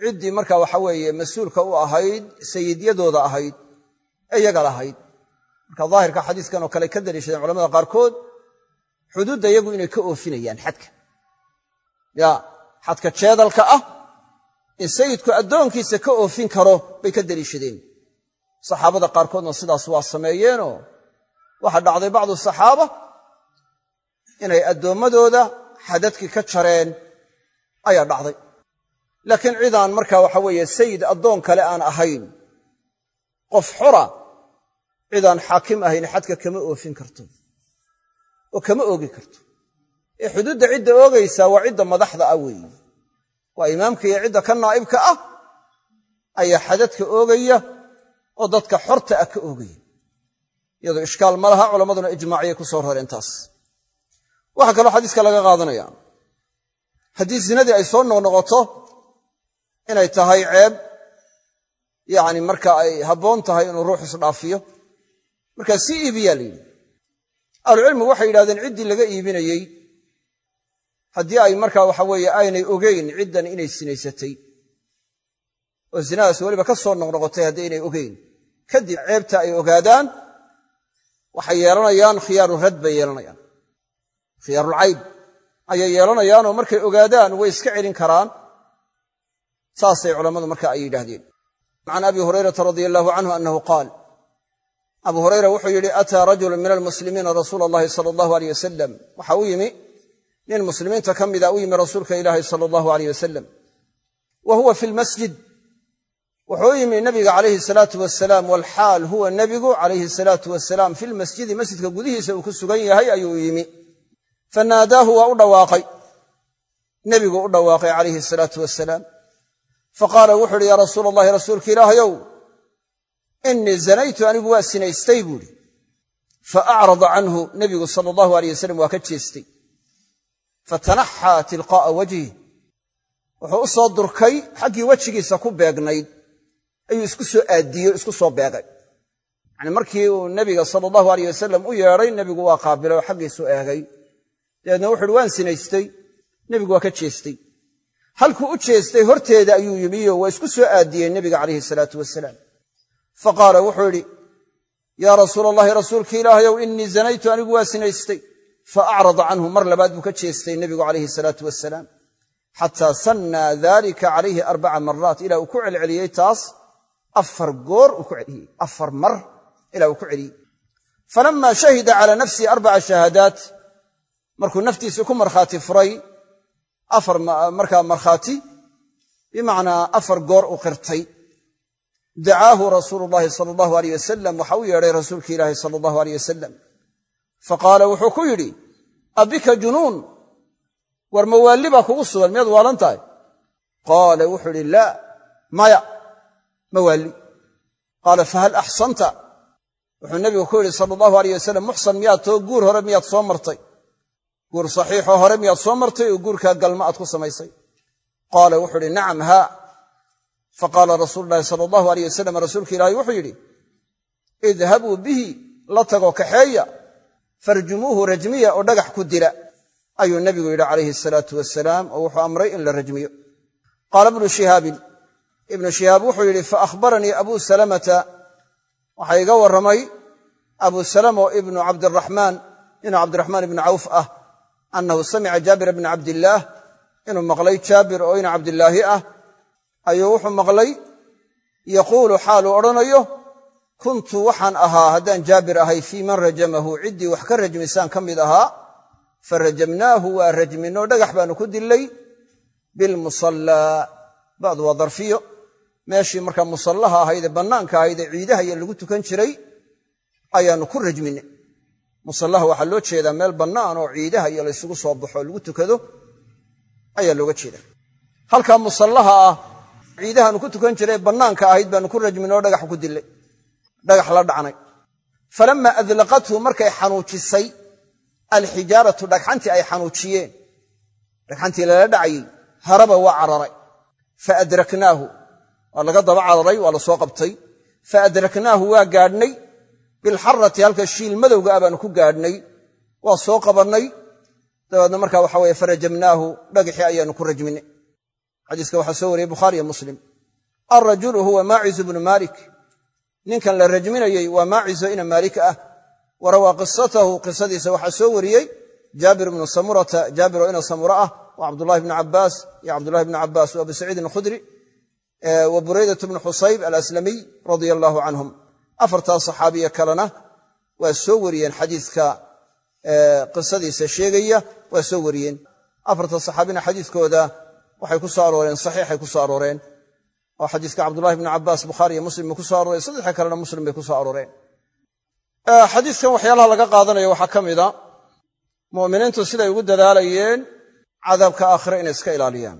ciddii marka waxa weeye mas'uulka u ahayd sayidyadooda ahayd ee iyaga lahayd. Marka daahirka xadiiskan oo kale ka daliishadeen culamada qaarkood xuduudda iyagu inay ka oofinayaan xadka. Ya xadka jeedalka ah in sayidku addoonkiisa ka oofin karo bay ka daliishadeen. Saxaabada qaarkoodna sidaas waa sameeyeenoo waxaa dhacday bacdu saxaaba inay addoommadooda xadadkii ka jareen ayaa dhacday laakiin cidaan markaa waxa weeye sayid addoon kale aan ahayn qof xora cidaan xaakim ahayn xadka kama oofin karto oo kama oogi karto. Ee xuduudda cidda oogaysaa waa cidda madaxda ah weeye. Waa imaamka iyo cidda ka naa'ibka ah ayaa xadadka oogaya oo dadka xorta ah ka oogaya. Iyadoo ishkaal ma laha culammaduna ijmaaciyay ku soo rareen taas. Waxaa kaloo inay tahay ceeb yacni marka ay habboon tahay inuu ruux isdhaafiyo. Markaa si iibiyaa la yidhi. Ahlucilmigu waxay yidhahdeen ciddii laga iibinayey haddii ay markaa waxa weeye aynay ogeyn ciddan inay sinaysatay oo zinadaas weliba ka soo noqnoqotay haddii aynay ogeyn. Kadib ceebta ay ogaadaan waxay yeelanayaan khiyaaru rad bay yeelanayaan. Khiyaarulcayb ayay yeelanayaanoo markay ogaadaan way iska celin karaan saasay culammadu marka ay yidhaahdeen. Can abi hurayrata radia allahu canhu annahu qaal abu hurayra wuxuu yidhi ataa rajulu min almuslimiina rasuula allahi sala allahu aleyh wasalam waxa u yimi nin muslimiinta ka mida u yimi rasuulka ilaahi sala allahu aleyh wasalam wa huwa fi lmasjid wuxuu yimi nabiga calayhi salaatu wasalaam walxaal huwa nebigu calayhi salaatu wasalaam fi lmasjidi masjidka gudihiisa uu ku sugan yahay ayuu yimi. Fanaadaahu waa u dhawaaqay. Nebigu u dhawaaqay calayhi salaatu wasalaam faqaala wuxu uhi yaa rasuula allahi rasuulka ilaahayow innii zanaytu anigu waa sinaystay buuhi fa acrada canhu nebigu sala allahu aleyh wasalam waa ka jeestay. Fatanaxaa tilqaa'a wajhi wuxuu u soo durkay xaggii wejigiisa ku beegnayd. Ayuu isku soo aaddiyo isku soo beegay. Yacni markii uu nebiga sala allahu aleyh wasalam u yeedhay nebigu waa qaabilay oo xaggiisu eegay. Dabeedna wuxu uhi waan sinaystay. Nebigu waa ka jeestay halkuu u jeestay horteeda ayuu yimiyo waa isku soo aadiyey nebiga calayhi salaatu wasalaam fa qaala wuxuu yidhi yaa rasuula allahi rasuulka ilaahayow innii zanaytu anigu waa sinaystay. Fa acrada canhu mar labaad buu ka jeestay nebigu calayhi salaatu wasalaam xataa sannaa dalika calayhi arbaca maraat ilaa uu ku celceliyey taas afar goor uu ku celiyey afar mar ilaa uu ku celiyey. Falamma shahida calaa nafsihi arbaca shahaadaat markuu naftiisii ku markhaati furay afar markaa markhaati bimacnaa afar goor u qirtay. Dacaahu rasuulu llaahi sala allahu aleyh wasalam waxa u yeedhay rasuulki ilaahi sala allahu aleyh wasalam faqaala wuxuu ku yidhi abika junuun war mawaalli baa kugu sugan miyaad waalan tahay? Qaala wuxuu idhi laa maya mawaalli qaala fahal axsanta? Wuxuu nebigu ku yidhi sala allahu aleyh wasalam muxsan miyaad too guur hore miyaad soo martay guur saxiixoo hore miyaad soo martay oo guurkaa galma aad ku samaysay? Qaala wuxuu idhi nacam haa. Faqaala rasuulu llahi sala allahu aleyh wasalam rasuulka ilaahi wuxuu yidhi idhabuu bihi la tago kaxeeya farjumuuhu rajmiya oo dhagax ku dila. Ayuu nebigu yidhi calayhi asalaatu wasalaam oo wuxuu amray in la rajmiyo. Qaala ibnu shihaabin ibnu shihaab wuxuu yidhi fa akhbaranii abuu salamata. Waxaa iga warramay abuu salama ibnu cabdiraxmaan inuu cabdiraxmaan ibnu cawf ah annahu samica jaabira bna cabdillaah inuu maqlay jaabir oo ina cabdilaahi ah ayuu wuxuu maqlay yaquulu xaaluu odhanayo kuntu waxaan ahaa haddaan jaabir ahay fii man rajamahu ciddii wax ka rajmisaan ka mid ahaa fa rajamnaahu waa rajminoo dhagax baanu ku dillay bilmusallaa ba'du waa darfiyo meeshii markaa musallaha ahaydee bannaanka ahaydee ciidaha iyo lagu tukan jiray ayaannu ku rajminay musallaha waxaa loo jeedaa meel bannaan oo ciidaha iyo laysugu soo baxo lagu tukado ayaa looga jeedaa. Halkaa musallaha ah ciidahaanu ku tukan jiray bannaanka ahayd baanu ku rajmin oo dhagax ku dillay. Dhagax la dhacnay. Falammaa adlaqathu markay xanuujisay alxijaaratu dhagxantii ay xanuujiyeen. Dhagxantii lala dhacayey haraba waa cararay. Fa adraknaahu waa laga daba cararay waa la soo qabtay. Fa adraknaahu waa gaadhnay bilxarati halka shiil madowga ah baanu ku gaadhnay. Waa soo qabannay. Dabeedna markaa waxa weye farajamnaahu dhagaxii ayaanu ku rajminay. Xadiiska waxaa soo wariyey bukhaariyo muslim. Alrajulu huwa maacizu bnu maalik. Ninkan la rajminayey waa maacizo ina maalik ah. Wa qisatahu qisadiisa waxaa soo wariyey. Jaabir bnu samurata jaabir oo ina samura ah wa cabdulahi bnu cabaas iyo cabdulahi bnu cabaas wa abu saciidin alkhudri wa buraydat bnu xusayb alaslamiy radia allaahu canhum afartaas saxaabiya kalena waa soo wariyeen xadiiska qisadiisa sheegaya waa soo wariyeen. Afarta saxaabina xadiiskooda waxay ku soo arooreen saxiixay ku soo arooreen. Oo xadiiska cabdullahi bni cabbaas bukhaari iyo muslim bay ku soo arooreen saddexa kalena muslim bay ku soo arooreen. Xadiiskan waxyaalaha laga qaadanayo waxaa ka mida mu'miniintu siday ugu dadaalayeen cadaabka aakhire inay iska ilaaliyaan.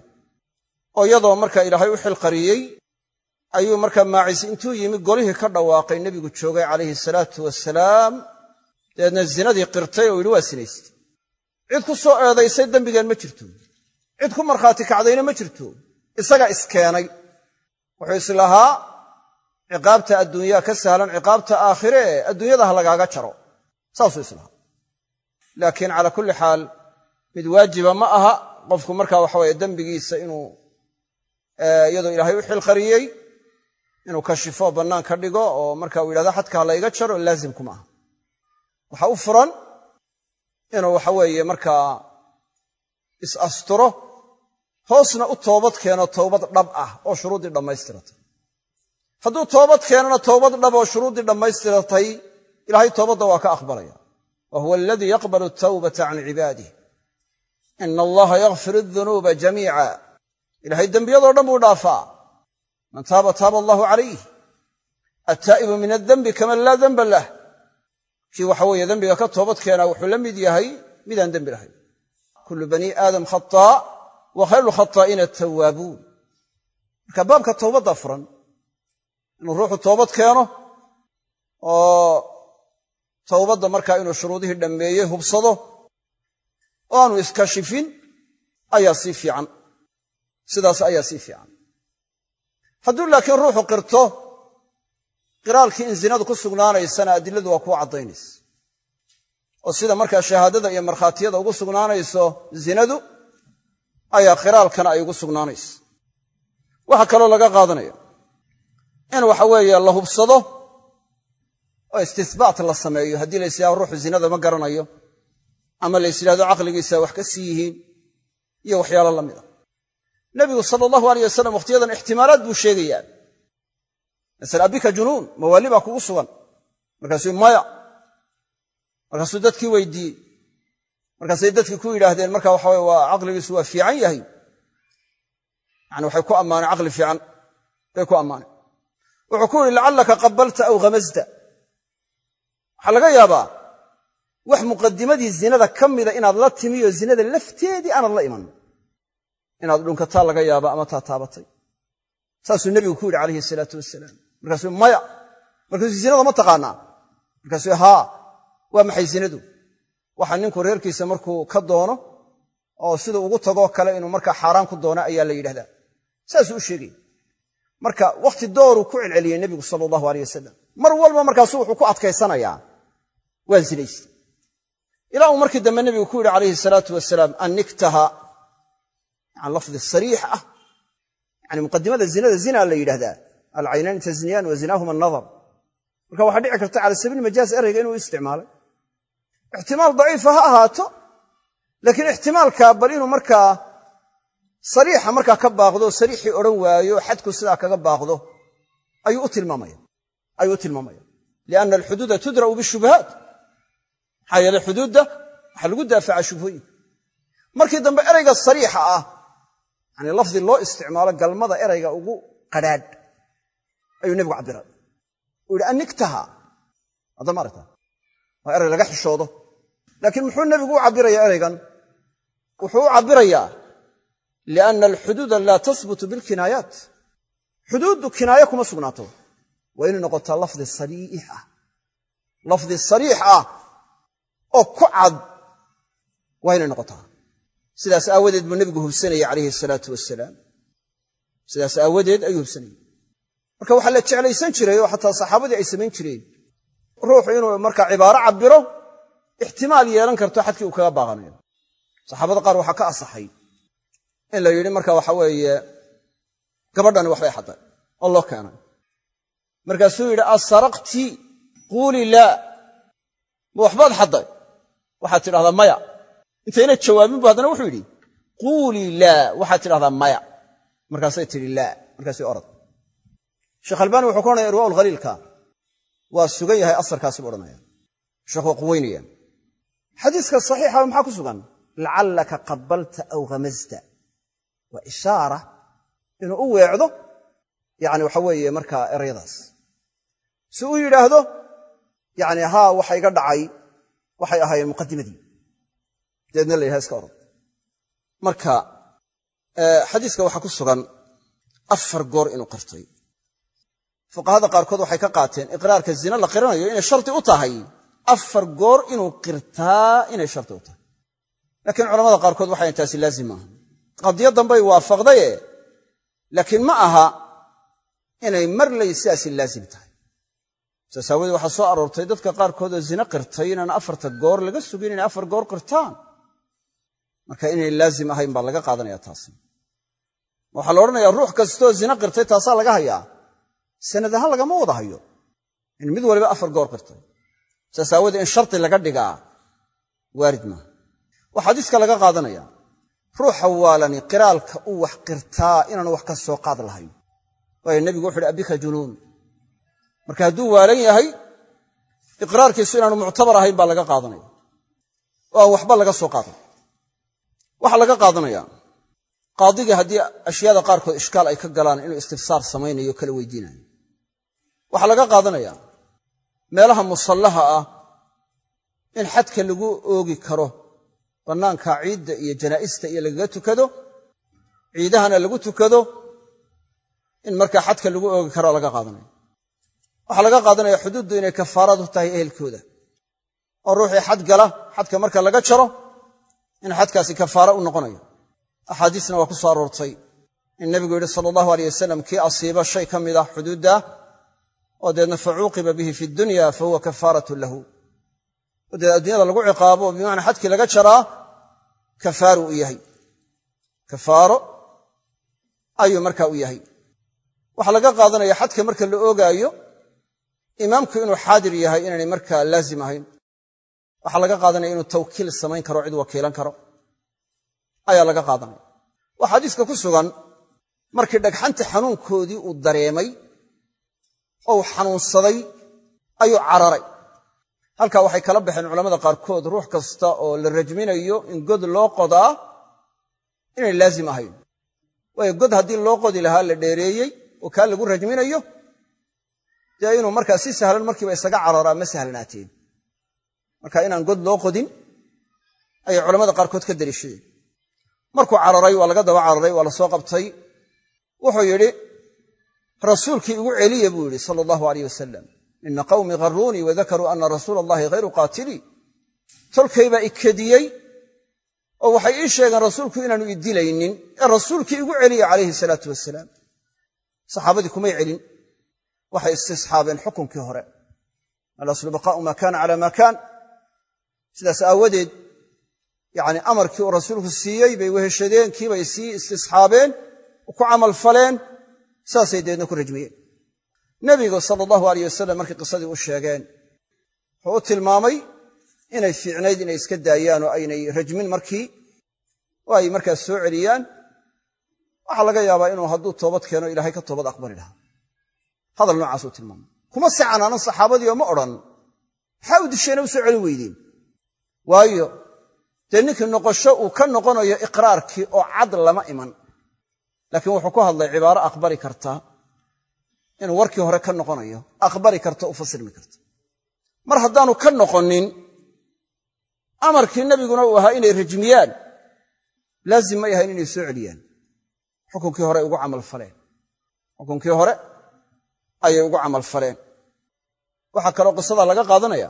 Oo iyadoo marka ilaahay u xilqariyey ayuu markaa maacis intuu yimi golihii ka dhawaaqay nebigu joogay calayhi salaatu wasalaam dabeedna zinadii qirtay oo yidhi waa sinaystay cid ku soo eedaysay dembigeen ma jirto. Cid ku markhaati kacdayna ma jirto. Isagaa iskeenay. Wuxuu islahaa ciqaabta adduunyaa ka sahlan ciqaabta aakhire ee adduunyada ha lagaaga jaro. Saasuu islahaa laakiin calaa kulli xaal mid waajiba ma aha. Qofku marka waxaweye dembigiisa inuu iyadoo ilaahay u xilqariyey inuu kashifo bannaan ka dhigo oo marka uu yidhahdo xadka layga jaro laazimkuma aha. Waxa u furan inuu waxaweeye markaa is-asturo hoosna u toobad keeno towbad dhab ah oo shuruuddii dhammaystiratay. Hadduu toobad keenona toobad dhab oo shuruuddii dhammaystiratay ilaahay toobadda waa ka aqbalaya. Wa huwa aladii yaqbalu atawbata can cibaadih ina allaha yakfir adunuuba jamiica. Ilahay dembiyadoo dhan buu dhaafaa man taaba taaba allahu calayh attaa'ibu min addenbi kaman laa denba lah. Kii waxa weeye dembiga ka toobad keenaa wuxuu la mid yahay midaan dembi lahayn. Kullu bani aadam khataa wa khayru lkhataa'iina atawaabuun marka baabka towbadda furan inuu ruuxu toobad keeno oo towbadda markaa inuu shuruudihii dhammeeyey hubsado oo aanu iskashifin sidaas ayaa sii fiican hadduu laakiin ruuxu qirto qiraalkii in zinadu ku sugnaanaysana adiladu waa kuu caddaynaysa. Oo sida markaa shahaadada iyo markhaatiyada ugu sugnaanayso zinadu ayaa qiraalkana ay ugu sugnaanaysa. Waxaa kaloo laga qaadanaya in waxa weeye la hubsado oo istisbaat la sameeyo haddii lays yidhahdo ruuxu zinada ma garanayo ama lays yidhahdo caqligiisa wax ka sii yihiin iyo waxyaalo la mida nebigu sala allahu aleyh wasalam wakhtiyadan ixtimaalaad buu sheegayaa masala abika junuun mawaali baa kugu sugan. Markaasuu maya. Markaasuu dadkii weydiiyey. Markaasay dadkii ku yidhaahdeen marka waxa weye waa caqligiisu waa fiican yahay. Yani waxay ku ammaaneen caqli fiican. Bay ku ammaaneen. Wuxuu ku yidhi lacallaka qabalta aw khamasta waxaa laga yaabaa wax muqadimadii zinada ka mida inaad la timi oo zinada lafteedii aanad la iman inaad dhunkataa laga yaaba ama taa taabatay. Saasuu nebigu ku yidhi calayhi salaatu wasalaam markaasuu maya. Markaasuu zinada ma taqaanaa? Markaasuu haa waa maxay zinadu? Waxa ninku reerkiisa markuu ka doono oo siduu ugu tagoo kale inuu markaa xaaraan ku doono ayaa la yidhahdaa. Saasuu u sheegaya marka wakhti dooruu ku celceliyey nebigu sala allahu aleyh wasalam mar walba markaasu wuxuu ku adkaysanayaa. Waan zinaysta ilaa uu markii dambe nebigu ku yidhi calayhi salaatu wasalaam anniktaha yani lafdi sariix ah yani muqadimada zinada zina la yidhahdaa alcaynaani tazniyaan wa zinaahuma anadar marka waxaa dhici karta cala sabiil majaaz ereyga inuu isticmaalay ixtimaal daciifa ha ahaato laakiin ixtimaalka bal inuu markaa sariixa markaa ka baaqdo sariixii odhan waayo xadku sidaa kaga baaqdo ayuu u tilmaamaya. Lianna alxuduuda tudra'u bishubahaat maxaa yeele xuduudda waxaa lagu daafaca shubhooyinka markii dambe ereyga sariixa ah yani lafdi loo isticmaalo galmada erayga ugu qadhaadh. Ayuu nebigu cabbiray uu yidhi anniktaha hadda maaragta waa erey laga xishoodo. Laakiin muxuu nebigu u cabbirayaa ereygan wuxuu u cabbirayaa lianna alxuduuda laa tasbutu bilkinaayaat. Xuduuddu kinaaye kuma sugnaato. Waa inay noqotaa lafdi sariix ah. Lafdi sariix ah oo ku cad. Waa inay noqotaa sidaas aawadeed buu nebigu hubsanayey calayhi salaatu wasalaam sidaas aawadeed ayuu hubsanayey marka waxaa la jeclaysan jiray oo xataa saxaabadii ay samayn jireen ruuxu inuu markaa cibaaro cabbiro ixtimaal yeelan karto xadkii uu kaga baaqanayo saxaabada qaar waxaa ka asaxay in la yidhi marka waxa weeye gabadhani waxbay xadday oo loo keenay. Markaasuu yidhi asaraqti quulii laa. Ma waxbaad xadday waxaad tidhahdaa maya intayna jawaabin bu haddana wuxuu yidhi quulii laa. Waxaad tidhahdaa maya. Markaasay tidhi laa. Markaasay orad sheekh albaani wuxuu ka odhanaya irwaa ulkhaliilka waa sugan yahay asarkaasi buu odhanaya sheekh waa quweynayaan xadiiska saxiixa maxaa ku sugan? Lacallaka qabalta aw hamasta waa ishaara inuu u weecdo yani waxa weeye markaa erayadaas. Si uu yidhaahdo yani haa waxa iga dhacay waxay ahaayeen muqadimadii dabeedna la yidhaha iska orod. Marka xadiiska waxaa ku sugan afar goor inuu qirtay. Fuqahada qaarkood waxay ka qaateen iqraarka zina la qiranayo inay shardi u tahay. Afar goor inuu qirtaa inay shardi u tahay. Laakiin culamada qaarkood waxay taasi laazim maaha qadiyo dambay waafaqdaye laakiin ma aha inay marlay sidaasi laazim tahay. Saas aawoodee waxaa soo aroortay dadka qaarkood oo zina qirtay inaan afarta goor laga sugin inay afar goor qirtaan marka inay laazim ahayn baa laga qaadanaya taasi. Waxaa la odhanayaa ruux kastoo zina qirtay taasaa laga hayaa. Sanad ahaan lagama wada hayo. In mid waliba afar goor qirtay. Saas aawoodee in shardi laga dhigaa waarid maaha waxaa xadiiska laga qaadanaya. Ruuxa waalani qiraalka uu wax qirtaa inaanu wax ka soo qaad lahayn. Waayo nebigu wuxu uhi abika junuun. Marka hadduu waalan yahay iqraarkiisu inaanu muctabar ahayn baa laga qaadanaya. Oo waxba laga soo qaadan waxaa laga qaadanaya qaadigii haddii ashyaada qaarkood ishkaal ay ka galaan inuu istifsaar samaynayo kala weydiinayo. Waxaa laga qaadanaya meelaha musallaha ah in xadka lagu oogi karo bannaanka ciidda iyo janaa'ista iyo lagaga tukado ciidahana lagu tukado in markaa xadka lagu oogi karo laga qaadanaya. Waxaa laga qaadanaya xuduuddu inay kafaarad u tahay ehelkooda. Oo ruuxii xad gala xadka marka laga jaro in xadkaasi kafaara u noqonayo. Axaadiisna waa ku soo aroortay in nebigu yidhi sala allahu aleyh wasalam kii asiiba shay ka mid ah xuduudda oo deedna fa cuuqiba bihi fi dunya fa huwa kafaaratun lahu. Oo deed addunyada lagu ciqaabo bimacnaa xadkii laga jaraa kafaaru u yahay. Kafaaro ayuu markaa u yahay. Waxaa laga qaadanaya xadka marka la oogaayo imaamku inuu xaadir yahay inaanay markaa laazim ahayn waxaa laga qaadanaya inuu tawkiil samayn karo cid wakiilan karo. Ayaa laga qaadanaya. Waa xadiiska ku sugan markii dhagxanta xanuunkoodii uu dareemay oo uu xanuunsaday ayuu cararay. Halkaa waxay kala baxeen culamada qaarkood ruux kasta oo la rajminayo in god loo qodaa inay laazim ahayn. Waayo god haddii loo qodi lahaa la dheereeyey oo kaa lagu rajminayo dee inuu markaa si sahlan markiiba isaga cararaa ma sahlanaateen marka inaan god loo qodin ayay culamada qaarkood ka daliishadeen markuu cararay waa laga daba cararay waa la soo qabtay. Wuxuu yidhi rasuulkii igu celiya buu yidhi sala allahu aleyh wasalam ina qawmii gharuunii wadakaruu ana rasuula allahi hayru qaatilii tolkay baa ikediyey oo waxay ii sheegeen rasuulku inaanu i dilaynin ee rasuulkii igu celiya calayhi salaatu wasalaam saxaabadii kumay celin. Waxay istisxaabeen xukunkii hore. Alaslu maa kaana cala maa kaan sidaas aawadeed yacni amarkii uu rasuulku siiyey bay weheshadeen kiibay sii istisxaabeen ku camal faleen saasay deedna ku rajmiyeen nebigu sala allahu aleyh wasalam markay qisadii u sheegeen wuxuu u tilmaamay inay fiicnayd inay iska daayaan oo aynay rajmin markii oo ay markaas soo celiyaan. Waxaa laga yaabaa inuu hadduu toobad keeno ilaahay ka toobad aqbali lahaa. Hadal noocaasuu tilmaamay. Kuma si canaanan saxaabadii oo ma odhan. Maxaa u disheena u soo celin weydeen waayo dee ninkii noqosho uu ka noqonayo iqraarkii oo cad lama iman. Laakiin wuxuu ku hadlay cibaaro aqbali karta. Inuu warkii hore ka noqonayo aqbali karta u fasirmi karta. Mar haddaanu ka noqonin amarkii nebiguna uu ahaa inay rajmiyaan laazim may ahayn inay soo celiyaan. Xukunkii hore ugu camalfaleen xukunkii hore ayay ugu camalfaleen waxaa kaloo qisada laga qaadanaya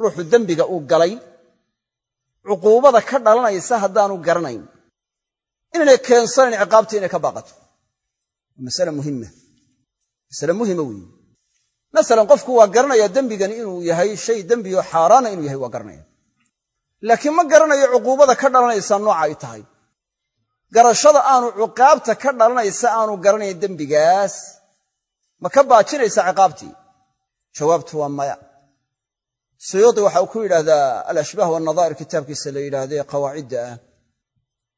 ruuxu dembiga uu galay cuquubada ka dhalanaysa haddaanu garanayn. Inaynay keensanayn ciqaabtii inay ka baaqato. Waa masale muhima masale muhima weeye. Masalan qofku waa garanaya dembigani inuu yahay shay dembiyo xaaraana inuu yahay waa garanaya laakiin ma garanayo cuquubada ka dhalanaysa nooca ay tahay. Garashada aanu ciqaabta ka dhalanaysa aanu garanayn dembigaas. Ma ka baajinaysa ciqaabtii? Jawaabtu waa maya suyuudi waxa uu ku yidhaahdaa alashbaah wanadaa'ir kitaabkiisa la yidhaahdee qawaacidda ah.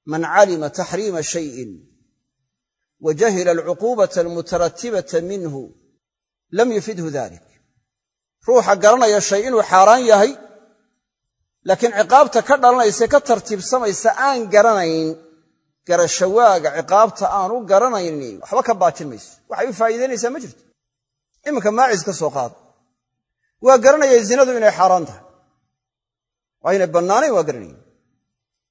Man calima taxriima shayin wa jahila alcuquubata almutaratibata minhu lam yufidhu dalik ruuxa garanaya shay inuu xaaraan yahay laakiin ciqaabta ka dhalanaysa ka tartiibsamaysa aan garanayn garashawaaga ciqaabta aanu garanayni waxba ka baajin mayso. Waxay u faa'iidaynaysaa ma jirto. Iminka maacis ka soo qaada waa garanayay zinadu inay xaaraan tahay. Waa inay bannaanayn waa garanayay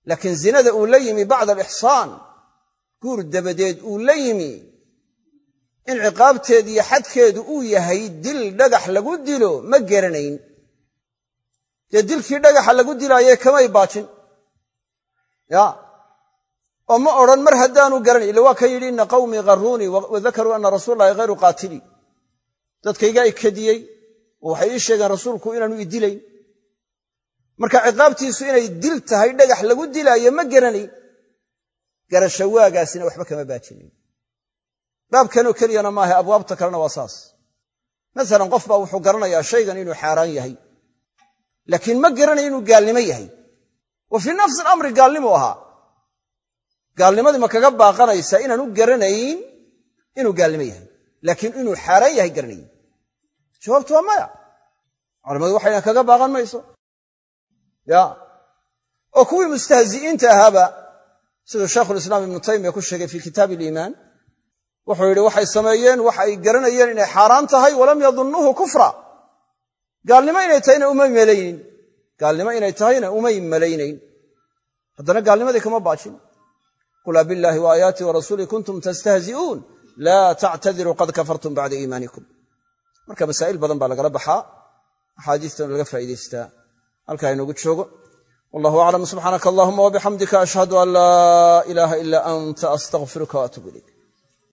laakiin zinada uu la yimi bacda alixsaan guur dabadeed uu la yimi in ciqaabteedu iyo xadkeedu uu yahay dil dhagax lagu dilo ma garanayn. Dee dilkii dhagaxa lagu dilaaye kamay baajin ya. Oo ma odhan mar haddaanu garanayn illa waa ka yidhi inna qawmii gharuunii wa dakaruu anna rasuul allahi hayru qaatilii dadkaygaa i kadiyey oo waxay ii sheegeen rasuulku inaanu i dilayn. Marka ciqaabtiisu inay dil tahay dhagax lagu dilaayo ma garanayn. Garashawaagaasina waxba kama baajinayn baabkanoo keliyana maaha abwaabta kalena waa saas. Masalan qof baa wuxuu garanayaa shaygan inuu xaaraan yahay. Laakiin ma garanayo inuu gaalnimo yahay. Wa fii nafsi alamri gaalnimuu ahaa. Gaalnimadii ma kaga baaqanaysaa inaanu garanayn inuu gaalnimo yahay. Laakiin inuu xaaraan yahay garanayn jawaabtu waa maya culamadu waxayna kaga baaqan mayso. Ya. Oo kuwii mustahzi'iinta ahaaba siduu shaykhulislaam ibnu taymiya ku sheegay fii kitaabi aliimaan wuxuu yidhi waxay sameeyeen waxa ay garanayeen inay xaaraan tahay walam yadunnuuhu kufra. Gaalnimo inay tahayna umay malaynin gaalnimo inay tahayna umay malaynayn haddana gaalnimadii kama baajin qul abillaahi wa aayaatii wa rasuulii kuntum tastahzi'uun. Laa tactadiruu qad kafartum bacda iimaanikum marka masaa'il badan baa lagala baxaa axaadiistana laga faa'idaystaa halkaa inoogu joogo wallahu aclam subxaanaka allahuma wabixamdika ashhadu an laa ilaaha ilaa anta astaqfiruka waatuub ilayk